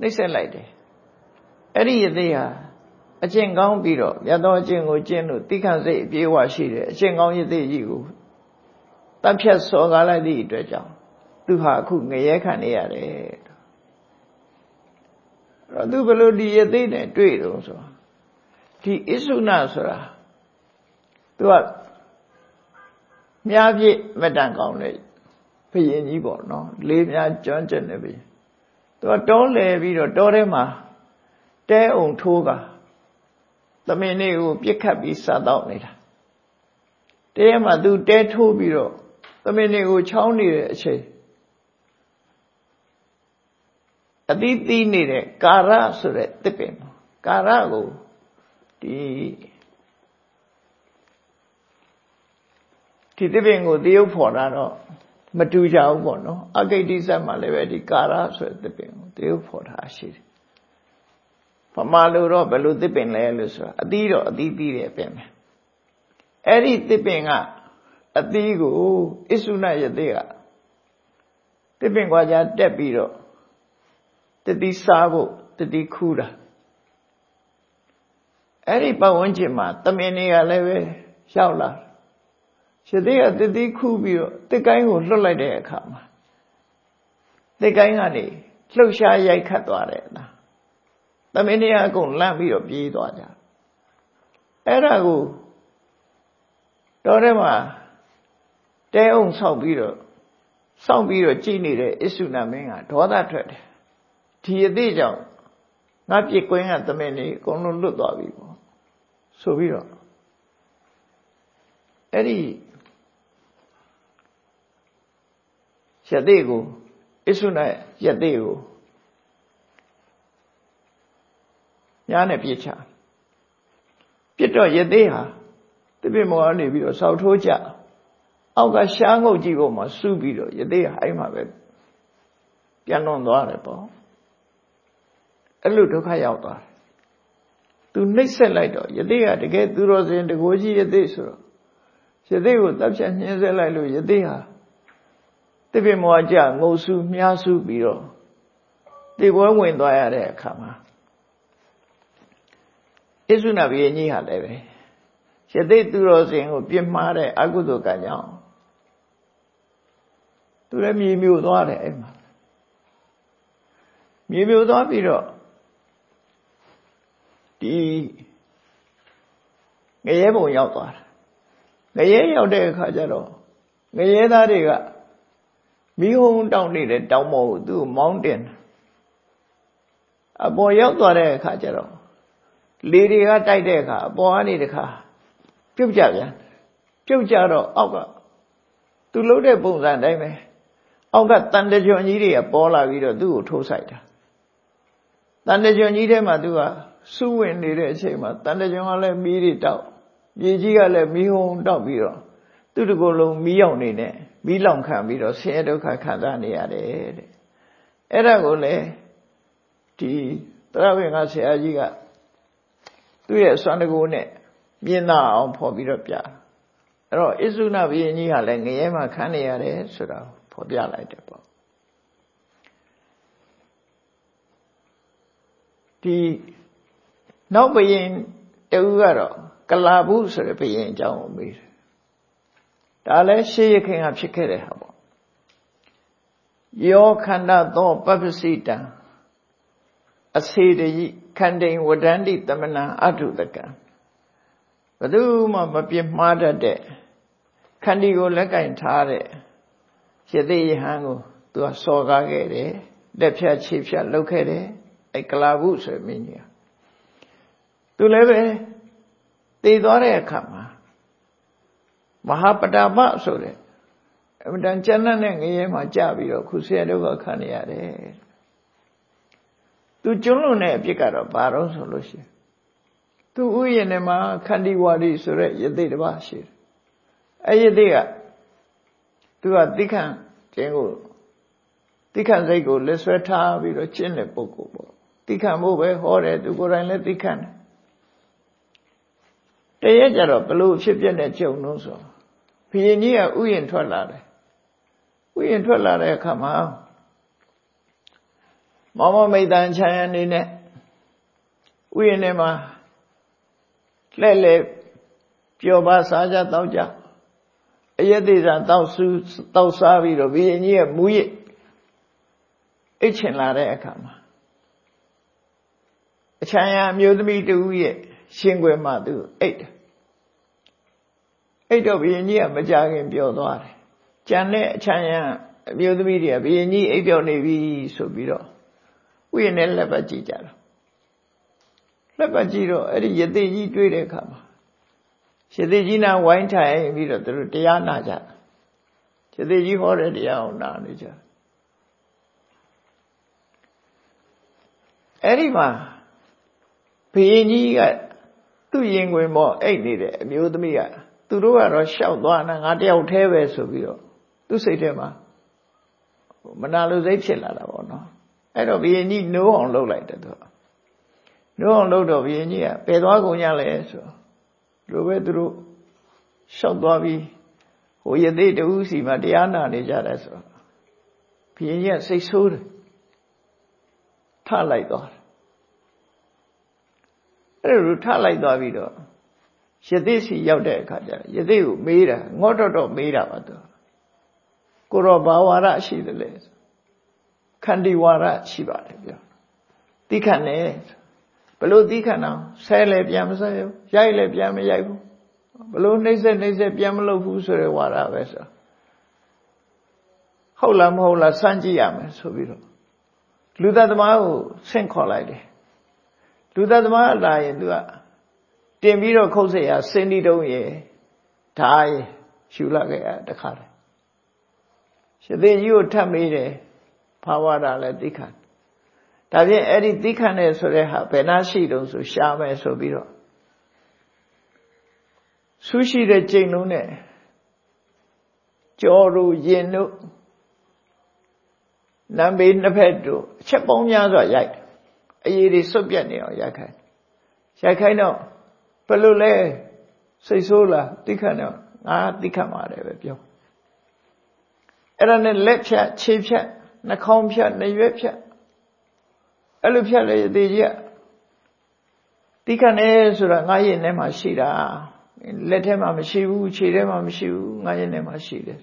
နှိမ့်ဆက်လိုက်တယ်အဲ့ဒီယသိဟာ အကျင့်ကောင်းပြီးတော့မြတ်သောအကျင့်ကိုကျင့်လို့တိခတ်စိတ်အပြေးဝရှိတယ်အကျင့်ကောင်းယသိကြီးကိုတပ်ဖြတ်စော်ကားလိုက်သည့်အတွက်ကြောင့်သူဟာအခုငရဲခံနေရတယ်အဲ့တော့သူဘယ်လိုဒီယသိနဲ့တွေ့တော့ဆိုဒီအစ္ဆုနာဆိုတာသူကမြားပြည့်မတန်ကောင်းတဲ့ဘုရင်ကြီးပေါ့နော်လေးများကျွမ်းကျင်နေပြီသူကတောလဲပြီးတော့တောထဲမှာတဲအောင်ထိုးက သမင်းလေးကိုပြစ်ခတ်ပြီးစားတော့နေတာတဲမှာသူတဲထိုးပြီးတော့သမင်းလေးကိုချောင်းနေတဲ့အချိန်အတိသီးနေတဲ့ကာရဆိုတဲ့တစ်ပင်ကာရကိုဒီဒီတစ်ပင်ကိုတရုပ်ဖော်တာတော့မတူကြဘူးပေါ့နော်အဂိတိဇတ်မှာလည်းပဲဒီကာရဆိုတဲ့တစ်ပင်ကိုတရုပ်ဖော်တာရှိတယ် ဗမာလိုတော့ဘယ်လိုတစ်ပင်လဲလို့ဆိုတာအသီးတော့အသီးသီးတယ်ပင်ပဲအဲ့ဒီတစ်ပင်ကအသီးကိုအစ္ဆုနယတိကတစ်ပင်ကွာကြတက်ပြီးတော့တတိစားဖို့တတိခူးတာအဲ့ဒီပတ်ဝန်းကျင်မှာတမင်တွေကလည်းပဲရောက်လာရှသေးကတတိခူးပြီးတော့တစ်ကိုင်းကိုလွတ်လိုက်တဲ့အခါမှာတစ်ကိုင်းကနေလှုပ်ရှားရိုက်ခတ်သွားတယ်လား သမင်းတွေအကုန်လန့်ပြီးတော့ပြေးသွားကြအဲ့ဒါကိုတော့ထဲမှာတဲအောင်ဆောက်ပြီးတော့စောင့်ပြီးတော့ကြည်နေတဲ့အစ္ဆုနာမင်းကဒေါသထွက်တယ်ဒီအသေးကြောင့်ငါပြစ်ကွင်းကသမင်းတွေအကုန်လုံးလွတ်သွားပြီပေါ့ဆိုပြီးတော့အဲ့ဒီရသေးကိုအစ္ဆုနာရသေးကို ညားနဲ့ပြစ်ချပြစ်တော့ရသေးဟာတပိမောကနေပြီးတော့စောက်ထိုးကြအောက်ကရှားငုတ်ကြီးပေါ်မှာစူးပြီးတော့ရသေးဟာအဲ့မှာပဲပြန်လွန်သွားတယ်ပေါ့အဲ့လိုဒုက္ခရောက်သွားတယ်သူနှိပ်စက်လိုက်တော့ယသိကတကယ်သူတော်စင်တကိုးကြီးယသိဆိုတော့ယသိကိုတပ်ဖြတ်ညှင်းဆဲလိုက်လို့ယသိဟာတပိမောကြငုံစုမြားစုပြီးတော့တေပွဲဝင်သွားရတဲ့အခါမှာ ဣသုနာဘုရင်ကြီးဟာလည်းပဲယသိသူတော်စင်ကိုပြစ်မှားတဲ့အကုသိုလ်ကံကြောင့်သူလည်းမြေမျိုးသွားတယ်အဲ့မှာမြေမျိုးသွားပြီးတော့ဒီငရဲဘုံရောက်သွားတာငရဲရောက်တဲ့အခါကျတော့ငရဲသားတွေကမိဟုံတောင်းနေတဲ့တောင်ပေါ်ကိုသူ့ကိုမောင်းတင်အပေါ်ရောက်သွားတဲ့အခါကျတော့ လေတွေကတိုက်တဲ့အခါအပေါ်ကနေတခါပြုတ်ကြပြန်ပြုတ်ကြတော့အောက်ကသူလှုပ်တဲ့ပုံစံတိုင်းပဲအောက်ကတန်တကြွန်ကြီးတွေကပေါ်လာပြီးတော့သူ့ကိုထိုးဆိုင်တာတန်တကြွန်ကြီးထဲမှာသူကစူးဝင်နေတဲ့အချိန်မှာတန်တကြုံကလည်းမီးတွေတောက်မြေကြီးကလည်းမီးဟုံတောက်ပြီးတော့သူ့တကိုယ်လုံးမီးရောက်နေနဲ့မီးလောင်ခံပြီးတော့ဆင်းရဲဒုက္ခခံစားနေရတယ်တဲ့အဲ့ဒါကိုလည်းဒီတရဝေငါဆရာကြီးက သူ့ရဲ့စွမ်းတကူနဲ့မြင်သာအောင်ဖော်ပြီးတော့ပြအဲ့တော့ဣသုနဘုရင်ကြီးကလည်းငရဲမှာခံနေရတယ်ဆိုတာဖော်ပြလိုက်တယ်ပေါ့ဒီနောက်ဘယင်တူကတော့ကလာဘူးဆိုတဲ့ဘယင်အကြောင်းကိုမေးတယ်ဒါလည်းရှေးရခင်ကဖြစ်ခဲ့တဲ့ဟာပေါ့ယောခန္ဓာသောပပ္ပစိတံ အစေတယိခန္တိဝဒန္တိတမနံအတုတကံဘယ်သူမှမပြစ်မှားတတ်တဲ့ခန္တီကိုလက်ကင်ထားတဲ့ရသေးယဟန်ကိုသူကစော်ကားခဲ့တယ်လက်ဖြတ်ခြေဖြတ်လုပ်ခဲ့တယ်အဲကလာဘူးဆိုမင်းကြီးသူလည်းပဲတည်သွားတဲ့အခါမှာမဟာပတာပဆိုတဲ့အမတန်ကျန်တဲ့ငရဲမှာကြာပြီးတော့ခုဆရာတို့ကခံနေရတယ် သူကျွန်းလွန်တဲ့အပြစ်ကတော့ဘာတော့ဆိုလို့ရှိရင်သူဥယျာဉ်ထဲမှာခန္တီဝါဒီဆိုတဲ့ယသိတစ်ပါးရှိတယ်အဲယသိကသူကသိခံခြင်းကိုတိခတ်စိတ်ကိုလက်ဆွဲထားပြီးတော့ကျင့်တဲ့ပုဂ္ဂိုလ်ပေါ့တိခတ်မှုပဲဟောတယ်သူကိုယ်တိုင်လည်းတိခတ်တယ်တရက်ကြတော့ဘလို့ဖြစ်ပြတဲ့ကြုံလို့ဆိုဘုရင်ကြီးကဥယျာဉ်ထွက်လာတယ်ဥယျာဉ်ထွက်လာတဲ့အခါမှာ မောင်မမိတ်တန်ချမ်းအနေနဲ့ဥယျာဉ်ထဲမှာလှဲ့လေပျော်ပါစားကြတောက်ကြအယက်သေးစာတောက်ဆူတောက်စားပြီးတော့ဘုရင်ကြီးရဲ့မူရစ်အိတ်ချင်လာတဲ့အခါမှာအချမ်းရအမျိုးသမီးတူရဲ့ရှင်ခွေမှသူအိတ်အိတ်တော့ဘုရင်ကြီးကမကြခင်ပြောသွားတယ်ကြံတဲ့အချမ်းရအမျိုးသမီးတွေကဘုရင်ကြီးအိတ်ပြောနေပြီဆိုပြီးတော့ ဥယျာဉ်နဲ့လက်ပတ်ကြည့်ကြတာလက်ပတ်ကြည့်တော့အဲ့ဒီယသိကြီးတွေ့တဲ့အခါမှာယသိကြီးနာဝိုင်းထိုင်ပြီးတော့သူတို့တရားနာကြယသိကြီးဟောတဲ့တရားကိုနာနေကြအဲ့ဒီမှာဘုရင်ကြီးကသူ့ရင်ခွင်ပေါ်အိတ်နေတဲ့အမျိုးသမီးကသူတို့ကတော့ရှောက်သွားတာငါတယောက်တည်းပဲဆိုပြီးတော့သူ့စိတ်ထဲမှာမနာလိုစိတ်ဖြစ်လာတာပေါ့နော် အဲ့တော့ဘုရင်ကြီးနိုးအောင်လုပ်လိုက်တယ်သူကနိုးအောင်လုပ်တော့ဘုရင်ကြီးကပယ်သွားကုန်ကြလဲဆိုလိုပဲသူတို့ရှောက်သွားပြီးဟိုယသိတူးစီမှာတရားနာနေကြတယ်ဆိုတော့ဘုရင်ကြီးကစိတ်ဆိုးတယ်ထလိုက်သွားတယ်အဲ့လိုထလိုက်သွားပြီးတော့ယသိစီရောက်တဲ့အခါကျယသိကိုမေးတာငေါတော့တော့မေးတာပါသူကိုရောဘာဝရရှိတယ်လဲ ခန္တီဝါရရှိပါတယ်ပြောတိခတ်နေဘလို့တိခတ်အောင်ဆဲလဲပြန်မဆဲဘူးရိုက်လဲပြန်မရိုက်ဘူးဘလို့နှိမ့်ဆက်နှိမ့်ဆက်ပြန်မလုပ်ဘူးဆိုတဲ့ဝါရပဲဆိုဟုတ်လားမဟုတ်လားစမ်းကြည့်ရမယ်ဆိုပြီးတော့လူသက်သမားကိုဆင့်ခေါ်လိုက်တယ်လူသက်သမားလာရင်သူကတင်ပြီးတော့ခုတ်ဆက်ရစင်းတီတုံးရဓာရရှူလာခဲ့တခါတယ်ရှင်သေးကြီးကိုထပ်မေးတယ် ဘာဝတာလဲသိခံဒါဖြင့်အဲ့ဒီသိခံတယ်ဆိုတဲ့ဟာဘယ်နှရှိတုံးဆိုရှားမယ်ဆိုပြီးတော့ဆူးရှိတဲ့ကြိမ်လုံးနဲ့ကြော်တို့ရင်တို့နံပေနှစ်ဖက်တို့အချက်ပေါင်းများစွာရိုက်အရေးတွေစွတ်ပြတ်နေအောင်ရိုက်ခိုင်းရိုက်ခိုင်းတော့ဘယ်လိုလဲစိတ်ဆိုးလားတိခတ်တော့ငါတိခတ်ပါတယ်ပဲပြောအဲ့ဒါနဲ့လက်ဖြတ်ခြေဖြတ် နှာခေါင်းဖြတ်နှရွက်ဖြတ်အဲ့လိုဖြတ်လေအသေးကြီးကတိခတ်နေဆိုတာငါရင်ထဲမှာရှိတာလက်ထဲမှာမရှိဘူးခြေထဲမှာမရှိဘူးငါရင်ထဲမှာရှိတယ်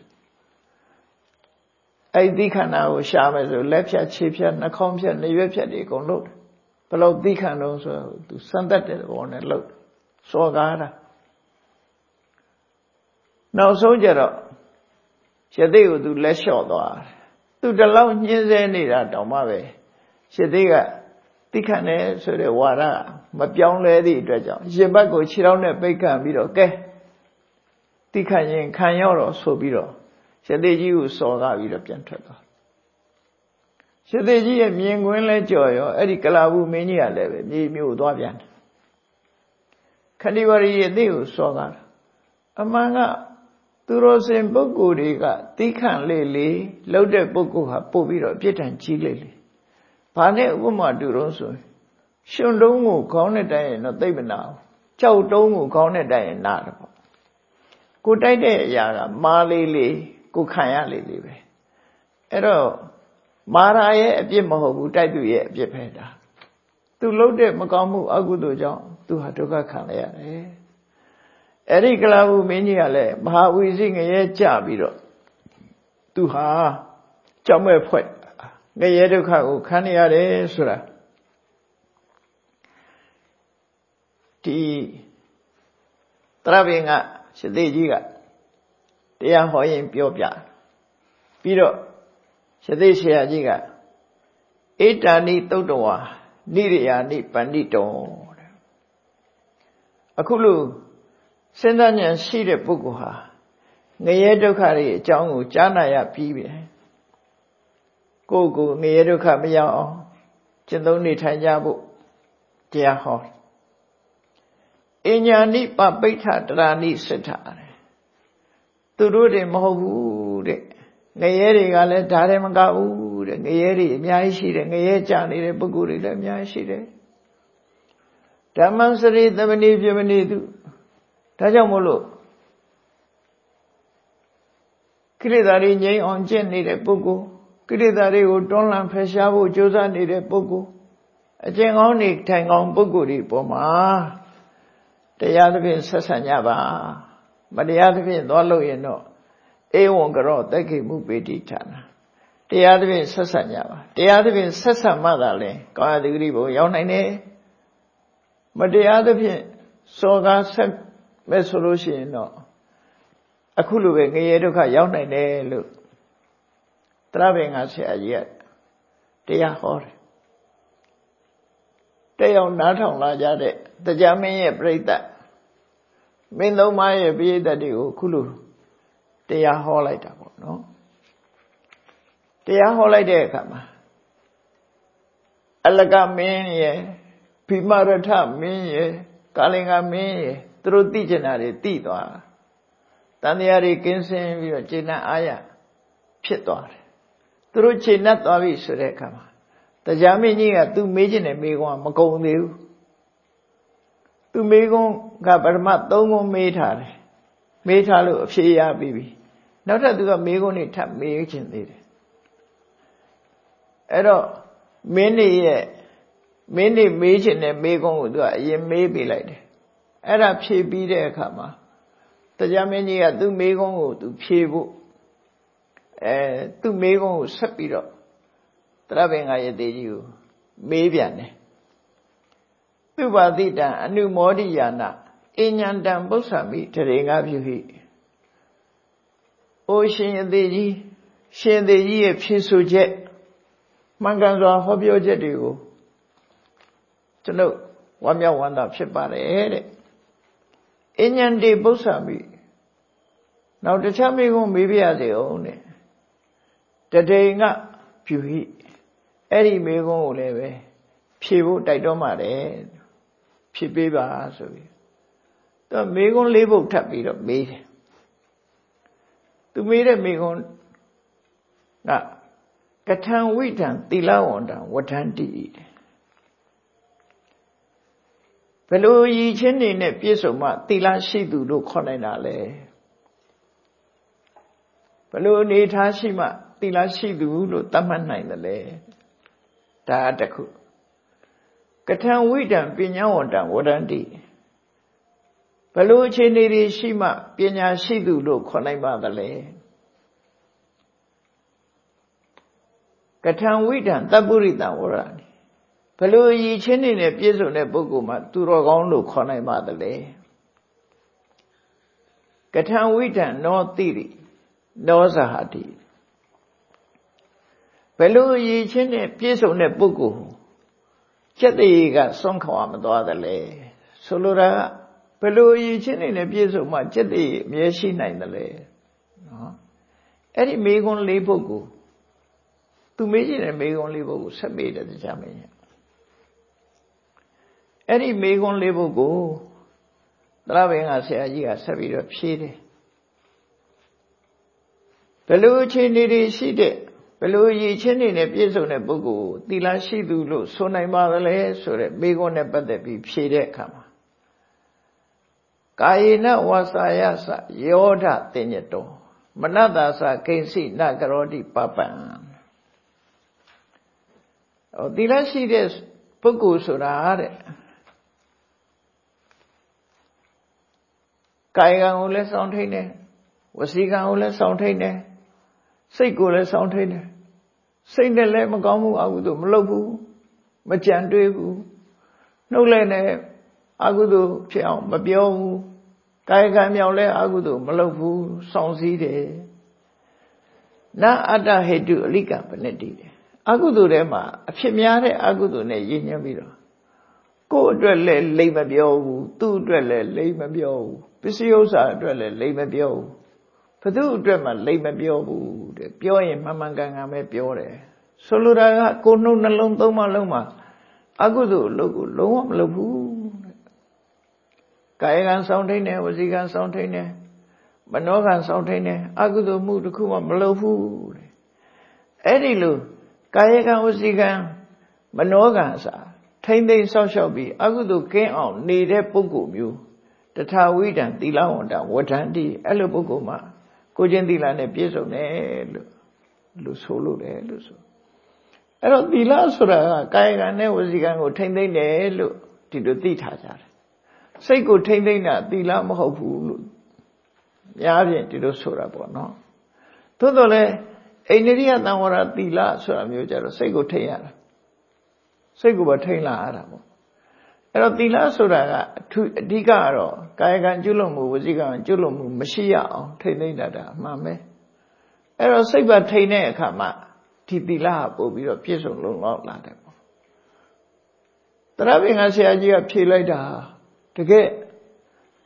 အဲ့ဒီခန္ဓာကိုရှာမယ်ဆိုလက်ဖြတ်ခြေဖြတ်နှာခေါင်းဖြတ်နှရွက်ဖြတ်တွေအကုန်လုပ်တယ်ဘယ်လောက်သိခံတော့ဆိုသူစမ်းတတ်တဲ့ဘောနဲ့လုပ်စော်ကားတာနောက်ဆုံးကြတော့ရသေးကိုသူလက်လျှော့သွားတယ် သူတလောက်ညှင်းဆဲနေတာတောင်မှပဲရသေးကသိခံတယ်ဆိုတဲ့ဝါဒမပြောင်းလဲသည့်အတွက်ကြောင့်ရင်ဘတ်ကိုခြေထောက်နဲ့ပိတ်ခံပြီးတော့ကဲသိခံရင်ခံရောတော့ဆိုပြီးတော့ရသေးကြီးကိုစော်ကားပြီးတော့ပြန်ထွက်သွားရသေးကြီးရဲ့မြင်ကွင်းလဲကြော်ရောအဲ့ဒီကလာဘူးမင်းကြီးကလည်းပဲမြေမျိုးသွားပြန်တယ်ခဏိဝရီရဲ့သိကိုစော်ကားတာအမှန်က သူတော်စင်ပုဂ္ဂိုလ်တွေကတိခန့်လေလေလှုပ်တဲ့ပုဂ္ဂိုလ်ဟာပို့ပြီးတော့အပြစ်ဒဏ်ကြီးလေလေဘာနဲ့ဥပမာတူတော့ဆိုရှင်တုံးကိုခေါင်းနဲ့တိုက်ရင်တော့သိပ်မနာဘူးကြောက်တုံးကိုခေါင်းနဲ့တိုက်ရင်နာတယ်ပေါ့ကိုတိုက်တဲ့အရာကမာလေးလေးကိုခံရလေလေပဲအဲ့တော့မာရာရဲ့အပြစ်မဟုတ်ဘူးတိုက်သူရဲ့အပြစ်ပဲဒါသူလှုပ်တဲ့မကောင်းမှုအကုသိုလ်ကြောင့်သူဟာဒုက္ခခံရရတယ် အဲ့ဒီကလာဘူးမင်းကြီးကလည်းမဟာဝီစိငရဲကြပြီးတော့သူဟာကြောက်မဲ့ဖွဲ့ငရဲဒုက္ခကိုခံရတယ်ဆိုတာဒီတရဘင်ကရှသေကြီးကတရားဟောရင်ပြောပြပြီးတော့ရှသေဆရာကြီးကဧတာနိသုတ်တဝါနိရိယာနိပဏိတောတဲ့အခုလို့ စဉ်းစားဉာဏ်ရှိတဲ့ပုဂ္ဂိုလ်ဟာငရဲဒုက္ခတွေအကြောင်းကိုကြားနာရပြီးပြီကိုယ်ကိုငရဲဒုက္ခမရောက်အောင်ကျင့်သုံးနေထိုင်ကြဖို့တရားဟောအညာဏိပပိဋ္ဌတရာဏိစိတ္ထတယ်သူတို့တွေမဟုတ်ဘူးတဲ့ငရဲတွေကလည်းဒါတွေမကဘူးတဲ့ငရဲတွေအများကြီးရှိတယ်ငရဲကြနေတဲ့ပုဂ္ဂိုလ်တွေလည်းအများကြီးရှိတယ်ဓမ္မစရိသမဏိပြမဏိတု ဒါကြောင့်မို့လို့ကိလေသာတွေငြိမ်းအောင်ကျင့်နေတဲ့ပုဂ္ဂိုလ်ကိလေသာတွေကိုတွန်းလှန်ဖယ်ရှားဖို့ကြိုးစားနေတဲ့ပုဂ္ဂိုလ်အကျင့်ကောင်းနေထိုင်ကောင်းပုဂ္ဂိုလ်တွေပေါ်မှာတရားသဖြင့်ဆက်ဆံကြပါမတရားသဖြင့်သွားလို့ရင်တော့ဧဝံကရောတက်ခိမှုပေတိဌာနာတရားသဖြင့်ဆက်ဆံကြပါတရားသဖြင့်ဆက်ဆံမှသာလဲကောင်းရတိဂရိဘုံရောက်နိုင်တယ်မတရားသဖြင့်စောကားဆက် မဲ့ဆိုလို့ရှိရင်တော့အခုလိုပဲငရေဒုက္ခရောက်နိုင်တယ်လို့တရဘေငါဆရာကြီးကတရားဟောတယ်တဲ့ရောက်နားထောင်လာကြတဲ့တရားမင်းရဲ့ပြိဿမင်းသုံးပါးရဲ့ပြိဿတွေကိုခုလိုတရားဟောလိုက်တာပေါ့နော်တရားဟောလိုက်တဲ့အခါမှာအလကမင်းရဲ့ဘိမရထမင်းရဲ့ကာလင်္ကာမင်းရဲ့ သူတို့သိကျင်တာတွေသိသွားတန်တရားတွေကင်းစင်ပြီးတော့ခြေနှံ့အားရဖြစ်သွားတယ်သူတို့ခြေနှက်သွားပြီဆိုတဲ့အခါမှာတရားမင်းကြီးကသူမေးခြင်းနဲ့မေးခွန်းမကုန်သေးဘူးသူမေးခွန်းကပထမ၃ခွန်းမေးထားတယ်မေးထားလို့အဖြေရပြီးပြီနောက်ထပ်သူကမေးခွန်းတွေထပ်မေးခြင်းသေးတယ်အဲ့တော့မင်းနေရဲ့မင်းနေမေးခြင်းနဲ့မေးခွန်းကိုသူကအရင်မေးပေးလိုက်တယ် အဲ့ဒါဖြေပြီးတဲ့အခါမှာတရားမင်းကြီးကသူ့မေးခွန်းကိုသူဖြေဖို့အဲသူ့မေးခွန်းကိုဆက်ပြီးတော့တရဘင်္ဂယတေကြီးကိုမေးပြန်တယ်သူပါတိတံအနုမောဒိယာနအញ្ញံတံပု္ပ္ပာမိတရေငါပြုဟိအိုရှင်အသေးကြီးရှင်သေးကြီးရဲ့ဖြေဆိုချက်မှန်ကန်စွာဟောပြောချက်တွေကိုကျွန်ုပ်ဝမ်းမြောက်ဝမ်းသာဖြစ်ပါတယ်တဲ့ အញ្ញံတေပု္ပ္ပာမိနောက်တခြားမိကုန်းမေးပြရစေအောင်တဲ့တတိငါပြုဟိအဲ့ဒီမိကုန်းကိုလည်းပဲဖြေဖို့တိုက်တော့မှတယ်ဖြေပေးပါဆိုပြီးသူမိကုန်းလေးပုတ်ထပ်ပြီးတော့မေးတယ်သူမေးတဲ့မိကုန်းကကထံဝိတံသီလဝန္တံဝဋ္ဌန္တိ ဘယ်လိုရည်ချင်းနေနဲ့ပြည့်စုံမှသီလရှိသူတို့ခေါ်နိုင်တာလဲဘယ်လိုအနေထားရှိမှသီလရှိသူလို့သတ်မှတ်နိုင်တယ်လဲဒါတခုကထံဝိတံပညာဝန္တံဝဋ္ဌန္တိဘယ်လိုအခြေအနေတွေရှိမှပညာရှိသူလို့ခေါ်နိုင်ပါသလဲကထံဝိတံတပ္ပုရိတံဝရဏိ ဘယ်လိုရည်ချင်းနေနဲ့ပြည့်စုံတဲ့ပုဂ္ဂိုလ်မှသူတော်ကောင်းလို့ခေါ်နိုင်ပါသလဲကထံဝိတံနောတိရိနောဇဟတိဘယ်လိုရည်ချင်းနဲ့ပြည့်စုံတဲ့ပုဂ္ဂိုလ်စက်တရေကစွန့်ခွာမသွားသလဲဆိုလိုတာကဘယ်လိုအရေးချင်းနေနဲ့ပြည့်စုံမှจิตတည်းအမြဲရှိနိုင်တယ်လေနော်အဲ့ဒီမေခွန်းလေးပုဂ္ဂိုလ်သူမေးချင်တဲ့မေခွန်းလေးပုဂ္ဂိုလ်ဆက်မေးတယ်တရားမင်းကြီး အဲ့ဒီမေခွန်းလေးပုဂ္ဂိုလ်သရဘင်ကဆရာကြီးကဆက်ပြီးတော့ဖြေတယ်ဘယ်လိုအခြေအနေတွေရှိတဲ့ဘယ်လိုရည်ချင်းနေနဲ့ပြည့်စုံတဲ့ပုဂ္ဂိုလ်သီလရှိသူလို့ဆိုနိုင်ပါသလဲဆိုတဲ့မေခွန်းနဲ့ပတ်သက်ပြီးဖြေတဲ့အခါမှာကာယေနဝါစာယသယောဓတင်ညတောမနတ္တာသကိဉ္စီနကရောတိပပံဟောသီလရှိတဲ့ပုဂ္ဂိုလ်ဆိုတာတဲ့ ကာယကံကိုလည်းစောင့်ထိန်တယ်ဝစီကံကိုလည်းစောင့်ထိန်တယ်စိတ်ကိုလည်းစောင့်ထိန်တယ်စိတ်နဲ့လည်းမကောင်းမှုအကုသို့မလုပ်ဘူးမကြံတွေးဘူးနှုတ်လည်းနဲ့အကုသို့ဖြစ်အောင်မပြောဘူးကာယကံမြောင်လဲအကုသို့မလုပ်ဘူးစောင့်စည်းတယ်နာအတ္တဟေတုအလိကပနတိတယ်အကုသို့ထဲမှာအဖြစ်များတဲ့အကုသို့နဲ့ရည်ညွှန်းပြီးတော့ ကိုယ့်အတွက်လည်းလိမ့်မပြောဘူးသူ့အတွက်လည်းလိမ့်မပြောဘူးပစ္စည်းဥစ္စာအတွက်လည်းလိမ့်မပြောဘူးဘသူအတွက်မှလိမ့်မပြောဘူးတဲ့ပြောရင်မှန်မှန်ကန်ကန်ပဲပြောတယ်ဆိုလိုတာကကိုနှုတ်နှလုံးသုံးပါလုံးမှာအကုသို့အလုပ်ကိုလုံးဝမလုပ်ဘူးကာယကံစောင့်ထိန်တယ်ဝစီကံစောင့်ထိန်တယ်မနောကံစောင့်ထိန်တယ်အကုသိုလ်မှုတစ်ခုမှမလုပ်ဘူးတဲ့အဲ့ဒီလိုကာယကံဝစီကံမနောကံစာ ထိမ့်သိမ့်ဆောက်ရှောက်ပြီးအကုသိုလ်ကင်းအောင်နေတဲ့ပုဂ္ဂိုလ်မျိုးတထာဝိတံသီလဝန္တဝဋ္ဌန္တိအဲ့လိုပုဂ္ဂိုလ်မှာကိုချင်းသီလနဲ့ပြည့်စုံတယ်လို့လို့ဆိုလို့တယ်လို့ဆိုအဲ့တော့သီလဆိုတာကကာယကံနဲ့ဝစီကံကိုထိမ့်သိမ့်တယ်လို့ဒီလိုသိထားကြတယ်စိတ်ကိုထိမ့်သိမ့်တာသီလမဟုတ်ဘူးလို့များဖြင့်ဒီလိုဆိုတာပေါ့နော်သို့တော်လည်းအိန္ဒိယသံဝရသီလဆိုတာမျိုးကြတော့စိတ်ကိုထိမ့်ရတာ စိတ်ကိုပဲထိမ့်လာရတာပေါ့အဲ့တော့သီလဆိုတာကအထူးအဓိကကတော့ကာယကံကျွလွန်မှုဝစီကံကျွလွန်မှုမရှိရအောင်ထိမ့်သိမ့်တတ်တာအမှန်ပဲအဲ့တော့စိတ်ပါထိမ့်တဲ့အခါမှာဒီသီလဟာပို့ပြီးတော့ပြည့်စုံလုံလောက်လာတယ်ပေါ့တရပင်ကဆရာကြီးကဖြေလိုက်တာတကယ်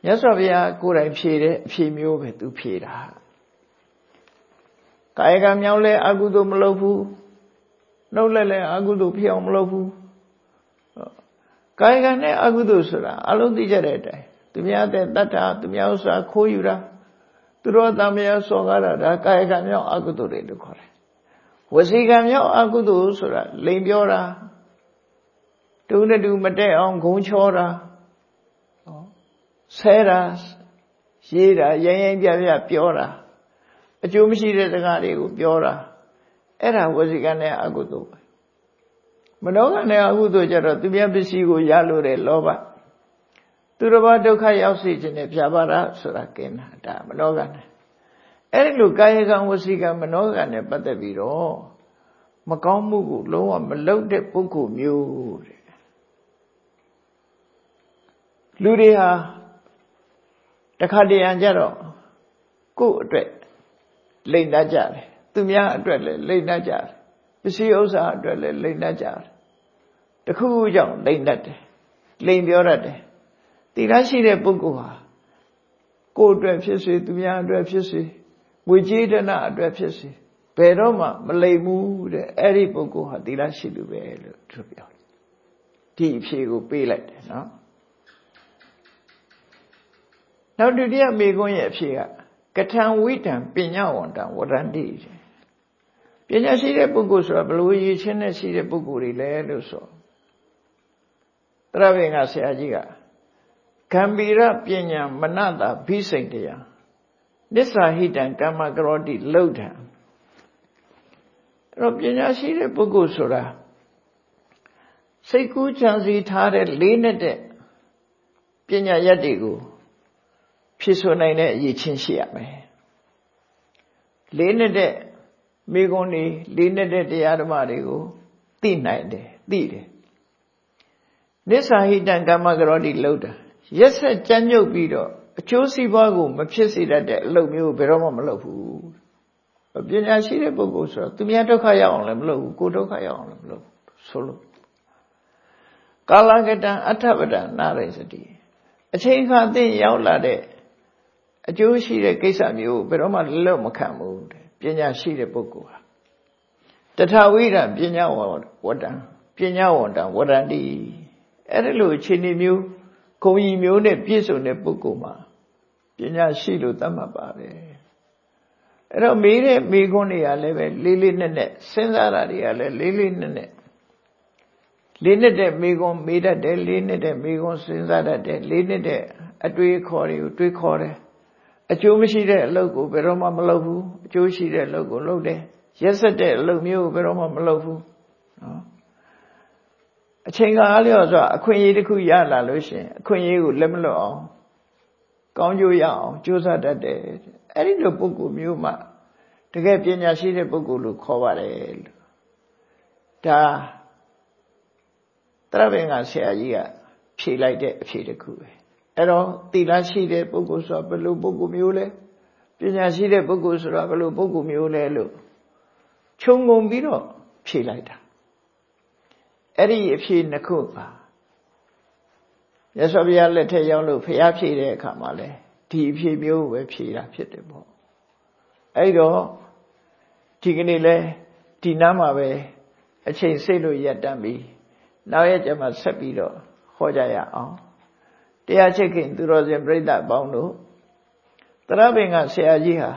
မြတ်စွာဘုရားကိုယ်တိုင်ဖြေတဲ့အဖြေမျိုးပဲသူဖြေတာကာယကံမြောင်းလဲအကုသိုလ်မလုပ်ဘူးနှုတ်လဲလဲအကုသိုလ်ဖြစ်အောင်မလုပ်ဘူး ကာယကံနဲ့အကုသိုလ်ဆိုတာအလုံးသိကြတဲ့အတိုင်းသူများတဲ့တတ္တာသူများဥစ္စာခိုးယူတာသူတော်တမယစောကားတာဒါကာယကံမြောက်အကုသိုလ်တွေလို့ခေါ်တယ်ဝစီကံမြောက်အကုသိုလ်ဆိုတာလိန်ပြောတာတူနဲ့တူမတက်အောင်ဂုံချောတာဆဲတာရေးတာရိုင်းရိုင်းပြပြပြောတာအကျိုးမရှိတဲ့စကားတွေကိုပြောတာအဲ့ဒါဝစီကံနဲ့အကုသိုလ်ပဲ မနောကနဲ့အကုသိုလ်ကြတော့သူများပစ္စည်းကိုရလို့တဲ့လောဘသူတစ်ပါးဒုက္ခရောက်စေခြင်းနဲ့ဖြာပါတာဆိုတာကင်းတာဒါမနောကနဲ့အဲ့ဒီလိုကာယကံဝစီကံမနောကံနဲ့ပတ်သက်ပြီးတော့မကောင်းမှုကိုလုံးဝမလုပ်တဲ့ပုဂ္ဂိုလ်မျိုးတဲ့လူတွေဟာတခါတရံကြတော့ကိုယ့်အတွက်လိမ့်တတ်ကြတယ်သူများအတွက်လည်းလိမ့်တတ်ကြတယ်ပစ္စည်းဥစ္စာအတွက်လည်းလိမ့်တတ်ကြတယ် တခုခုကြောင့်လိမ့်တတ်တယ်လိမ့်ပြောတတ်တယ်တည်ရရှိတဲ့ပုဂ္ဂိုလ်ဟာကိုယ်အတွက်ဖြစ်စေသူများအတွက်ဖြစ်စေငွေကြေးဒနာအတွက်ဖြစ်စေဘယ်တော့မှမလိမ်ဘူးတဲ့အဲ့ဒီပုဂ္ဂိုလ်ဟာသီလရှိသူပဲလို့သူပြောဒီအဖြေကိုပေးလိုက်တယ်နော်နောက်ဒုတိယမေခွန်းရဲ့အဖြေကကထံဝိတံပညာဝန္တံဝရန္တိပညာရှိတဲ့ပုဂ္ဂိုလ်ဆိုတာဘလို့ရည်ချင်းနဲ့ရှိတဲ့ပုဂ္ဂိုလ်တွေလဲလို့ဆို တရဝေငါဆရာကြီးကဂံဗီရပညာမနတာဘိစိတ်တရားနစ္စာဟိတံကမ္မကရောတိလှုပ်ထံအဲ့တော့ပညာရှိတဲ့ပုဂ္ဂိုလ်ဆိုတာစိတ်ကူးချမ်းစီထားတဲ့လေးနဲ့တဲ့ပညာရက်တွေကိုဖြစ်ဆိုနိုင်တဲ့အရေးချင်းရှိရမယ်လေးနဲ့တဲ့မိဂုံးတွေလေးနဲ့တဲ့တရားဓမ္မတွေကိုသိနိုင်တယ်သိတယ် နိစ္စဟိတံကမ္မကရောတိလှုပ်တာရက်ဆက်ကြမ်းမြုပ်ပြီးတော့အကျိုးစီးပွားကိုမဖြစ်စေတတ်တဲ့အလုပ်မျိုးဘယ်တော့မှမလုပ်ဘူးပညာရှိတဲ့ပုဂ္ဂိုလ်ဆိုတော့သူများဒုက္ခရောက်အောင်လည်းမလုပ်ဘူးကိုယ်ဒုက္ခရောက်အောင်လည်းမလုပ်ဘူးဆိုလို့ကာလကတံအထပဒနာရိစတိအချိန်ခါသိရောက်လာတဲ့အကျိုးရှိတဲ့ကိစ္စမျိုးဘယ်တော့မှလွတ်မခံဘူးပညာရှိတဲ့ပုဂ္ဂိုလ်ဟာတထဝိရပညာဝဝတ္တံပညာဝတ္တံဝရန္တိ အဲ့ဒီလိုအခြေအနေမျိုးဂုံကြီးမျိုးနဲ့ပြည့်စုံတဲ့ပုဂ္ဂိုလ်မှာပညာရှိလို့သတ်မှတ်ပါတယ်အဲ့တော့မေးတဲ့မေးခွန်းတွေကလည်းပဲလေးလေးနက်နက်စဉ်းစားတာတွေကလည်းလေးလေးနက်နက်လေးနဲ့တဲ့မေးခွန်းမေးတတ်တယ်လေးနဲ့တဲ့မေးခွန်းစဉ်းစားတတ်တယ်လေးနဲ့တဲ့အတွေးခေါ်တွေကိုတွေးခေါ်တယ်အကျိုးမရှိတဲ့အလုပ်ကိုဘယ်တော့မှမလုပ်ဘူးအကျိုးရှိတဲ့အလုပ်ကိုလုပ်တယ်ရက်ဆက်တဲ့အလုပ်မျိုးကိုဘယ်တော့မှမလုပ်ဘူးနော် အချိန်ကအားလျော်စွာအခွင့်အရေးတစ်ခုရလာလို့ရှိရင်အခွင့်အရေးကိုလက်မလွတ်အောင်ကောင်းကျိုးရအောင်ကြိုးစားတတ်တယ်အဲ့ဒီလိုပုဂ္ဂိုလ်မျိုးမှတကယ်ပညာရှိတဲ့ပုဂ္ဂိုလ်လို့ခေါ်ပါတယ်လို့ဒါတရဘင်ကဆရာကြီးကဖြေလိုက်တဲ့အဖြေတစ်ခုပဲအဲ့တော့သီလရှိတဲ့ပုဂ္ဂိုလ်ဆိုတာဘယ်လိုပုဂ္ဂိုလ်မျိုးလဲပညာရှိတဲ့ပုဂ္ဂိုလ်ဆိုတာဘယ်လိုပုဂ္ဂိုလ်မျိုးလဲလို့ခြုံငုံပြီးတော့ဖြေလိုက်တာ အဲ့ဒီအဖြေနှစ်ခုပါရသော်ဘုရားလက်ထက်ရောက်လို့ဖျားဖြေတဲ့အခါမှာလဲဒီအဖြေမျိုးပဲဖြေတာဖြစ်တယ်ပေါ့အဲ့တော့ဒီကနေ့လဲဒီနားမှာပဲအချိန်စိတ်လို့ရက်တမ်းပြီးနောက်ရက်ကျမှဆက်ပြီးတော့ဟောကြရအောင်တရားချစ်ခင်သူတော်စင်ပြိဿပေါင်းတို့တရပင်ကဆရာကြီးဟာ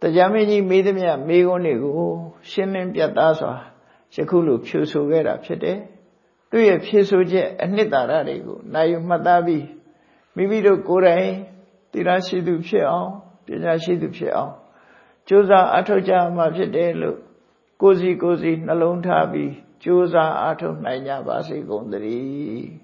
တတရားမင်းကြီးမေးသည်မြတ်မေးခွန်းတွေကိုရှင်းလင်းပြတ်သားစွာ ယခုလိုဖြူဆိုခဲ့တာဖြစ်တယ်သူ့ရဲ့ဖြေဆိုချက်အနှစ်သာရတွေကိုနိုင်ယူမှတ်သားပြီးမိမိတို့ကိုယ်တိုင်သီလရှိသူဖြစ်အောင်ပညာရှိသူဖြစ်အောင်ကြိုးစားအထောက်ကြမှာဖြစ်တယ်လို့ကိုစီကိုစီနှလုံးထားပြီးကြိုးစားအထောက်နိုင်ကြပါစေကုန်သတည်း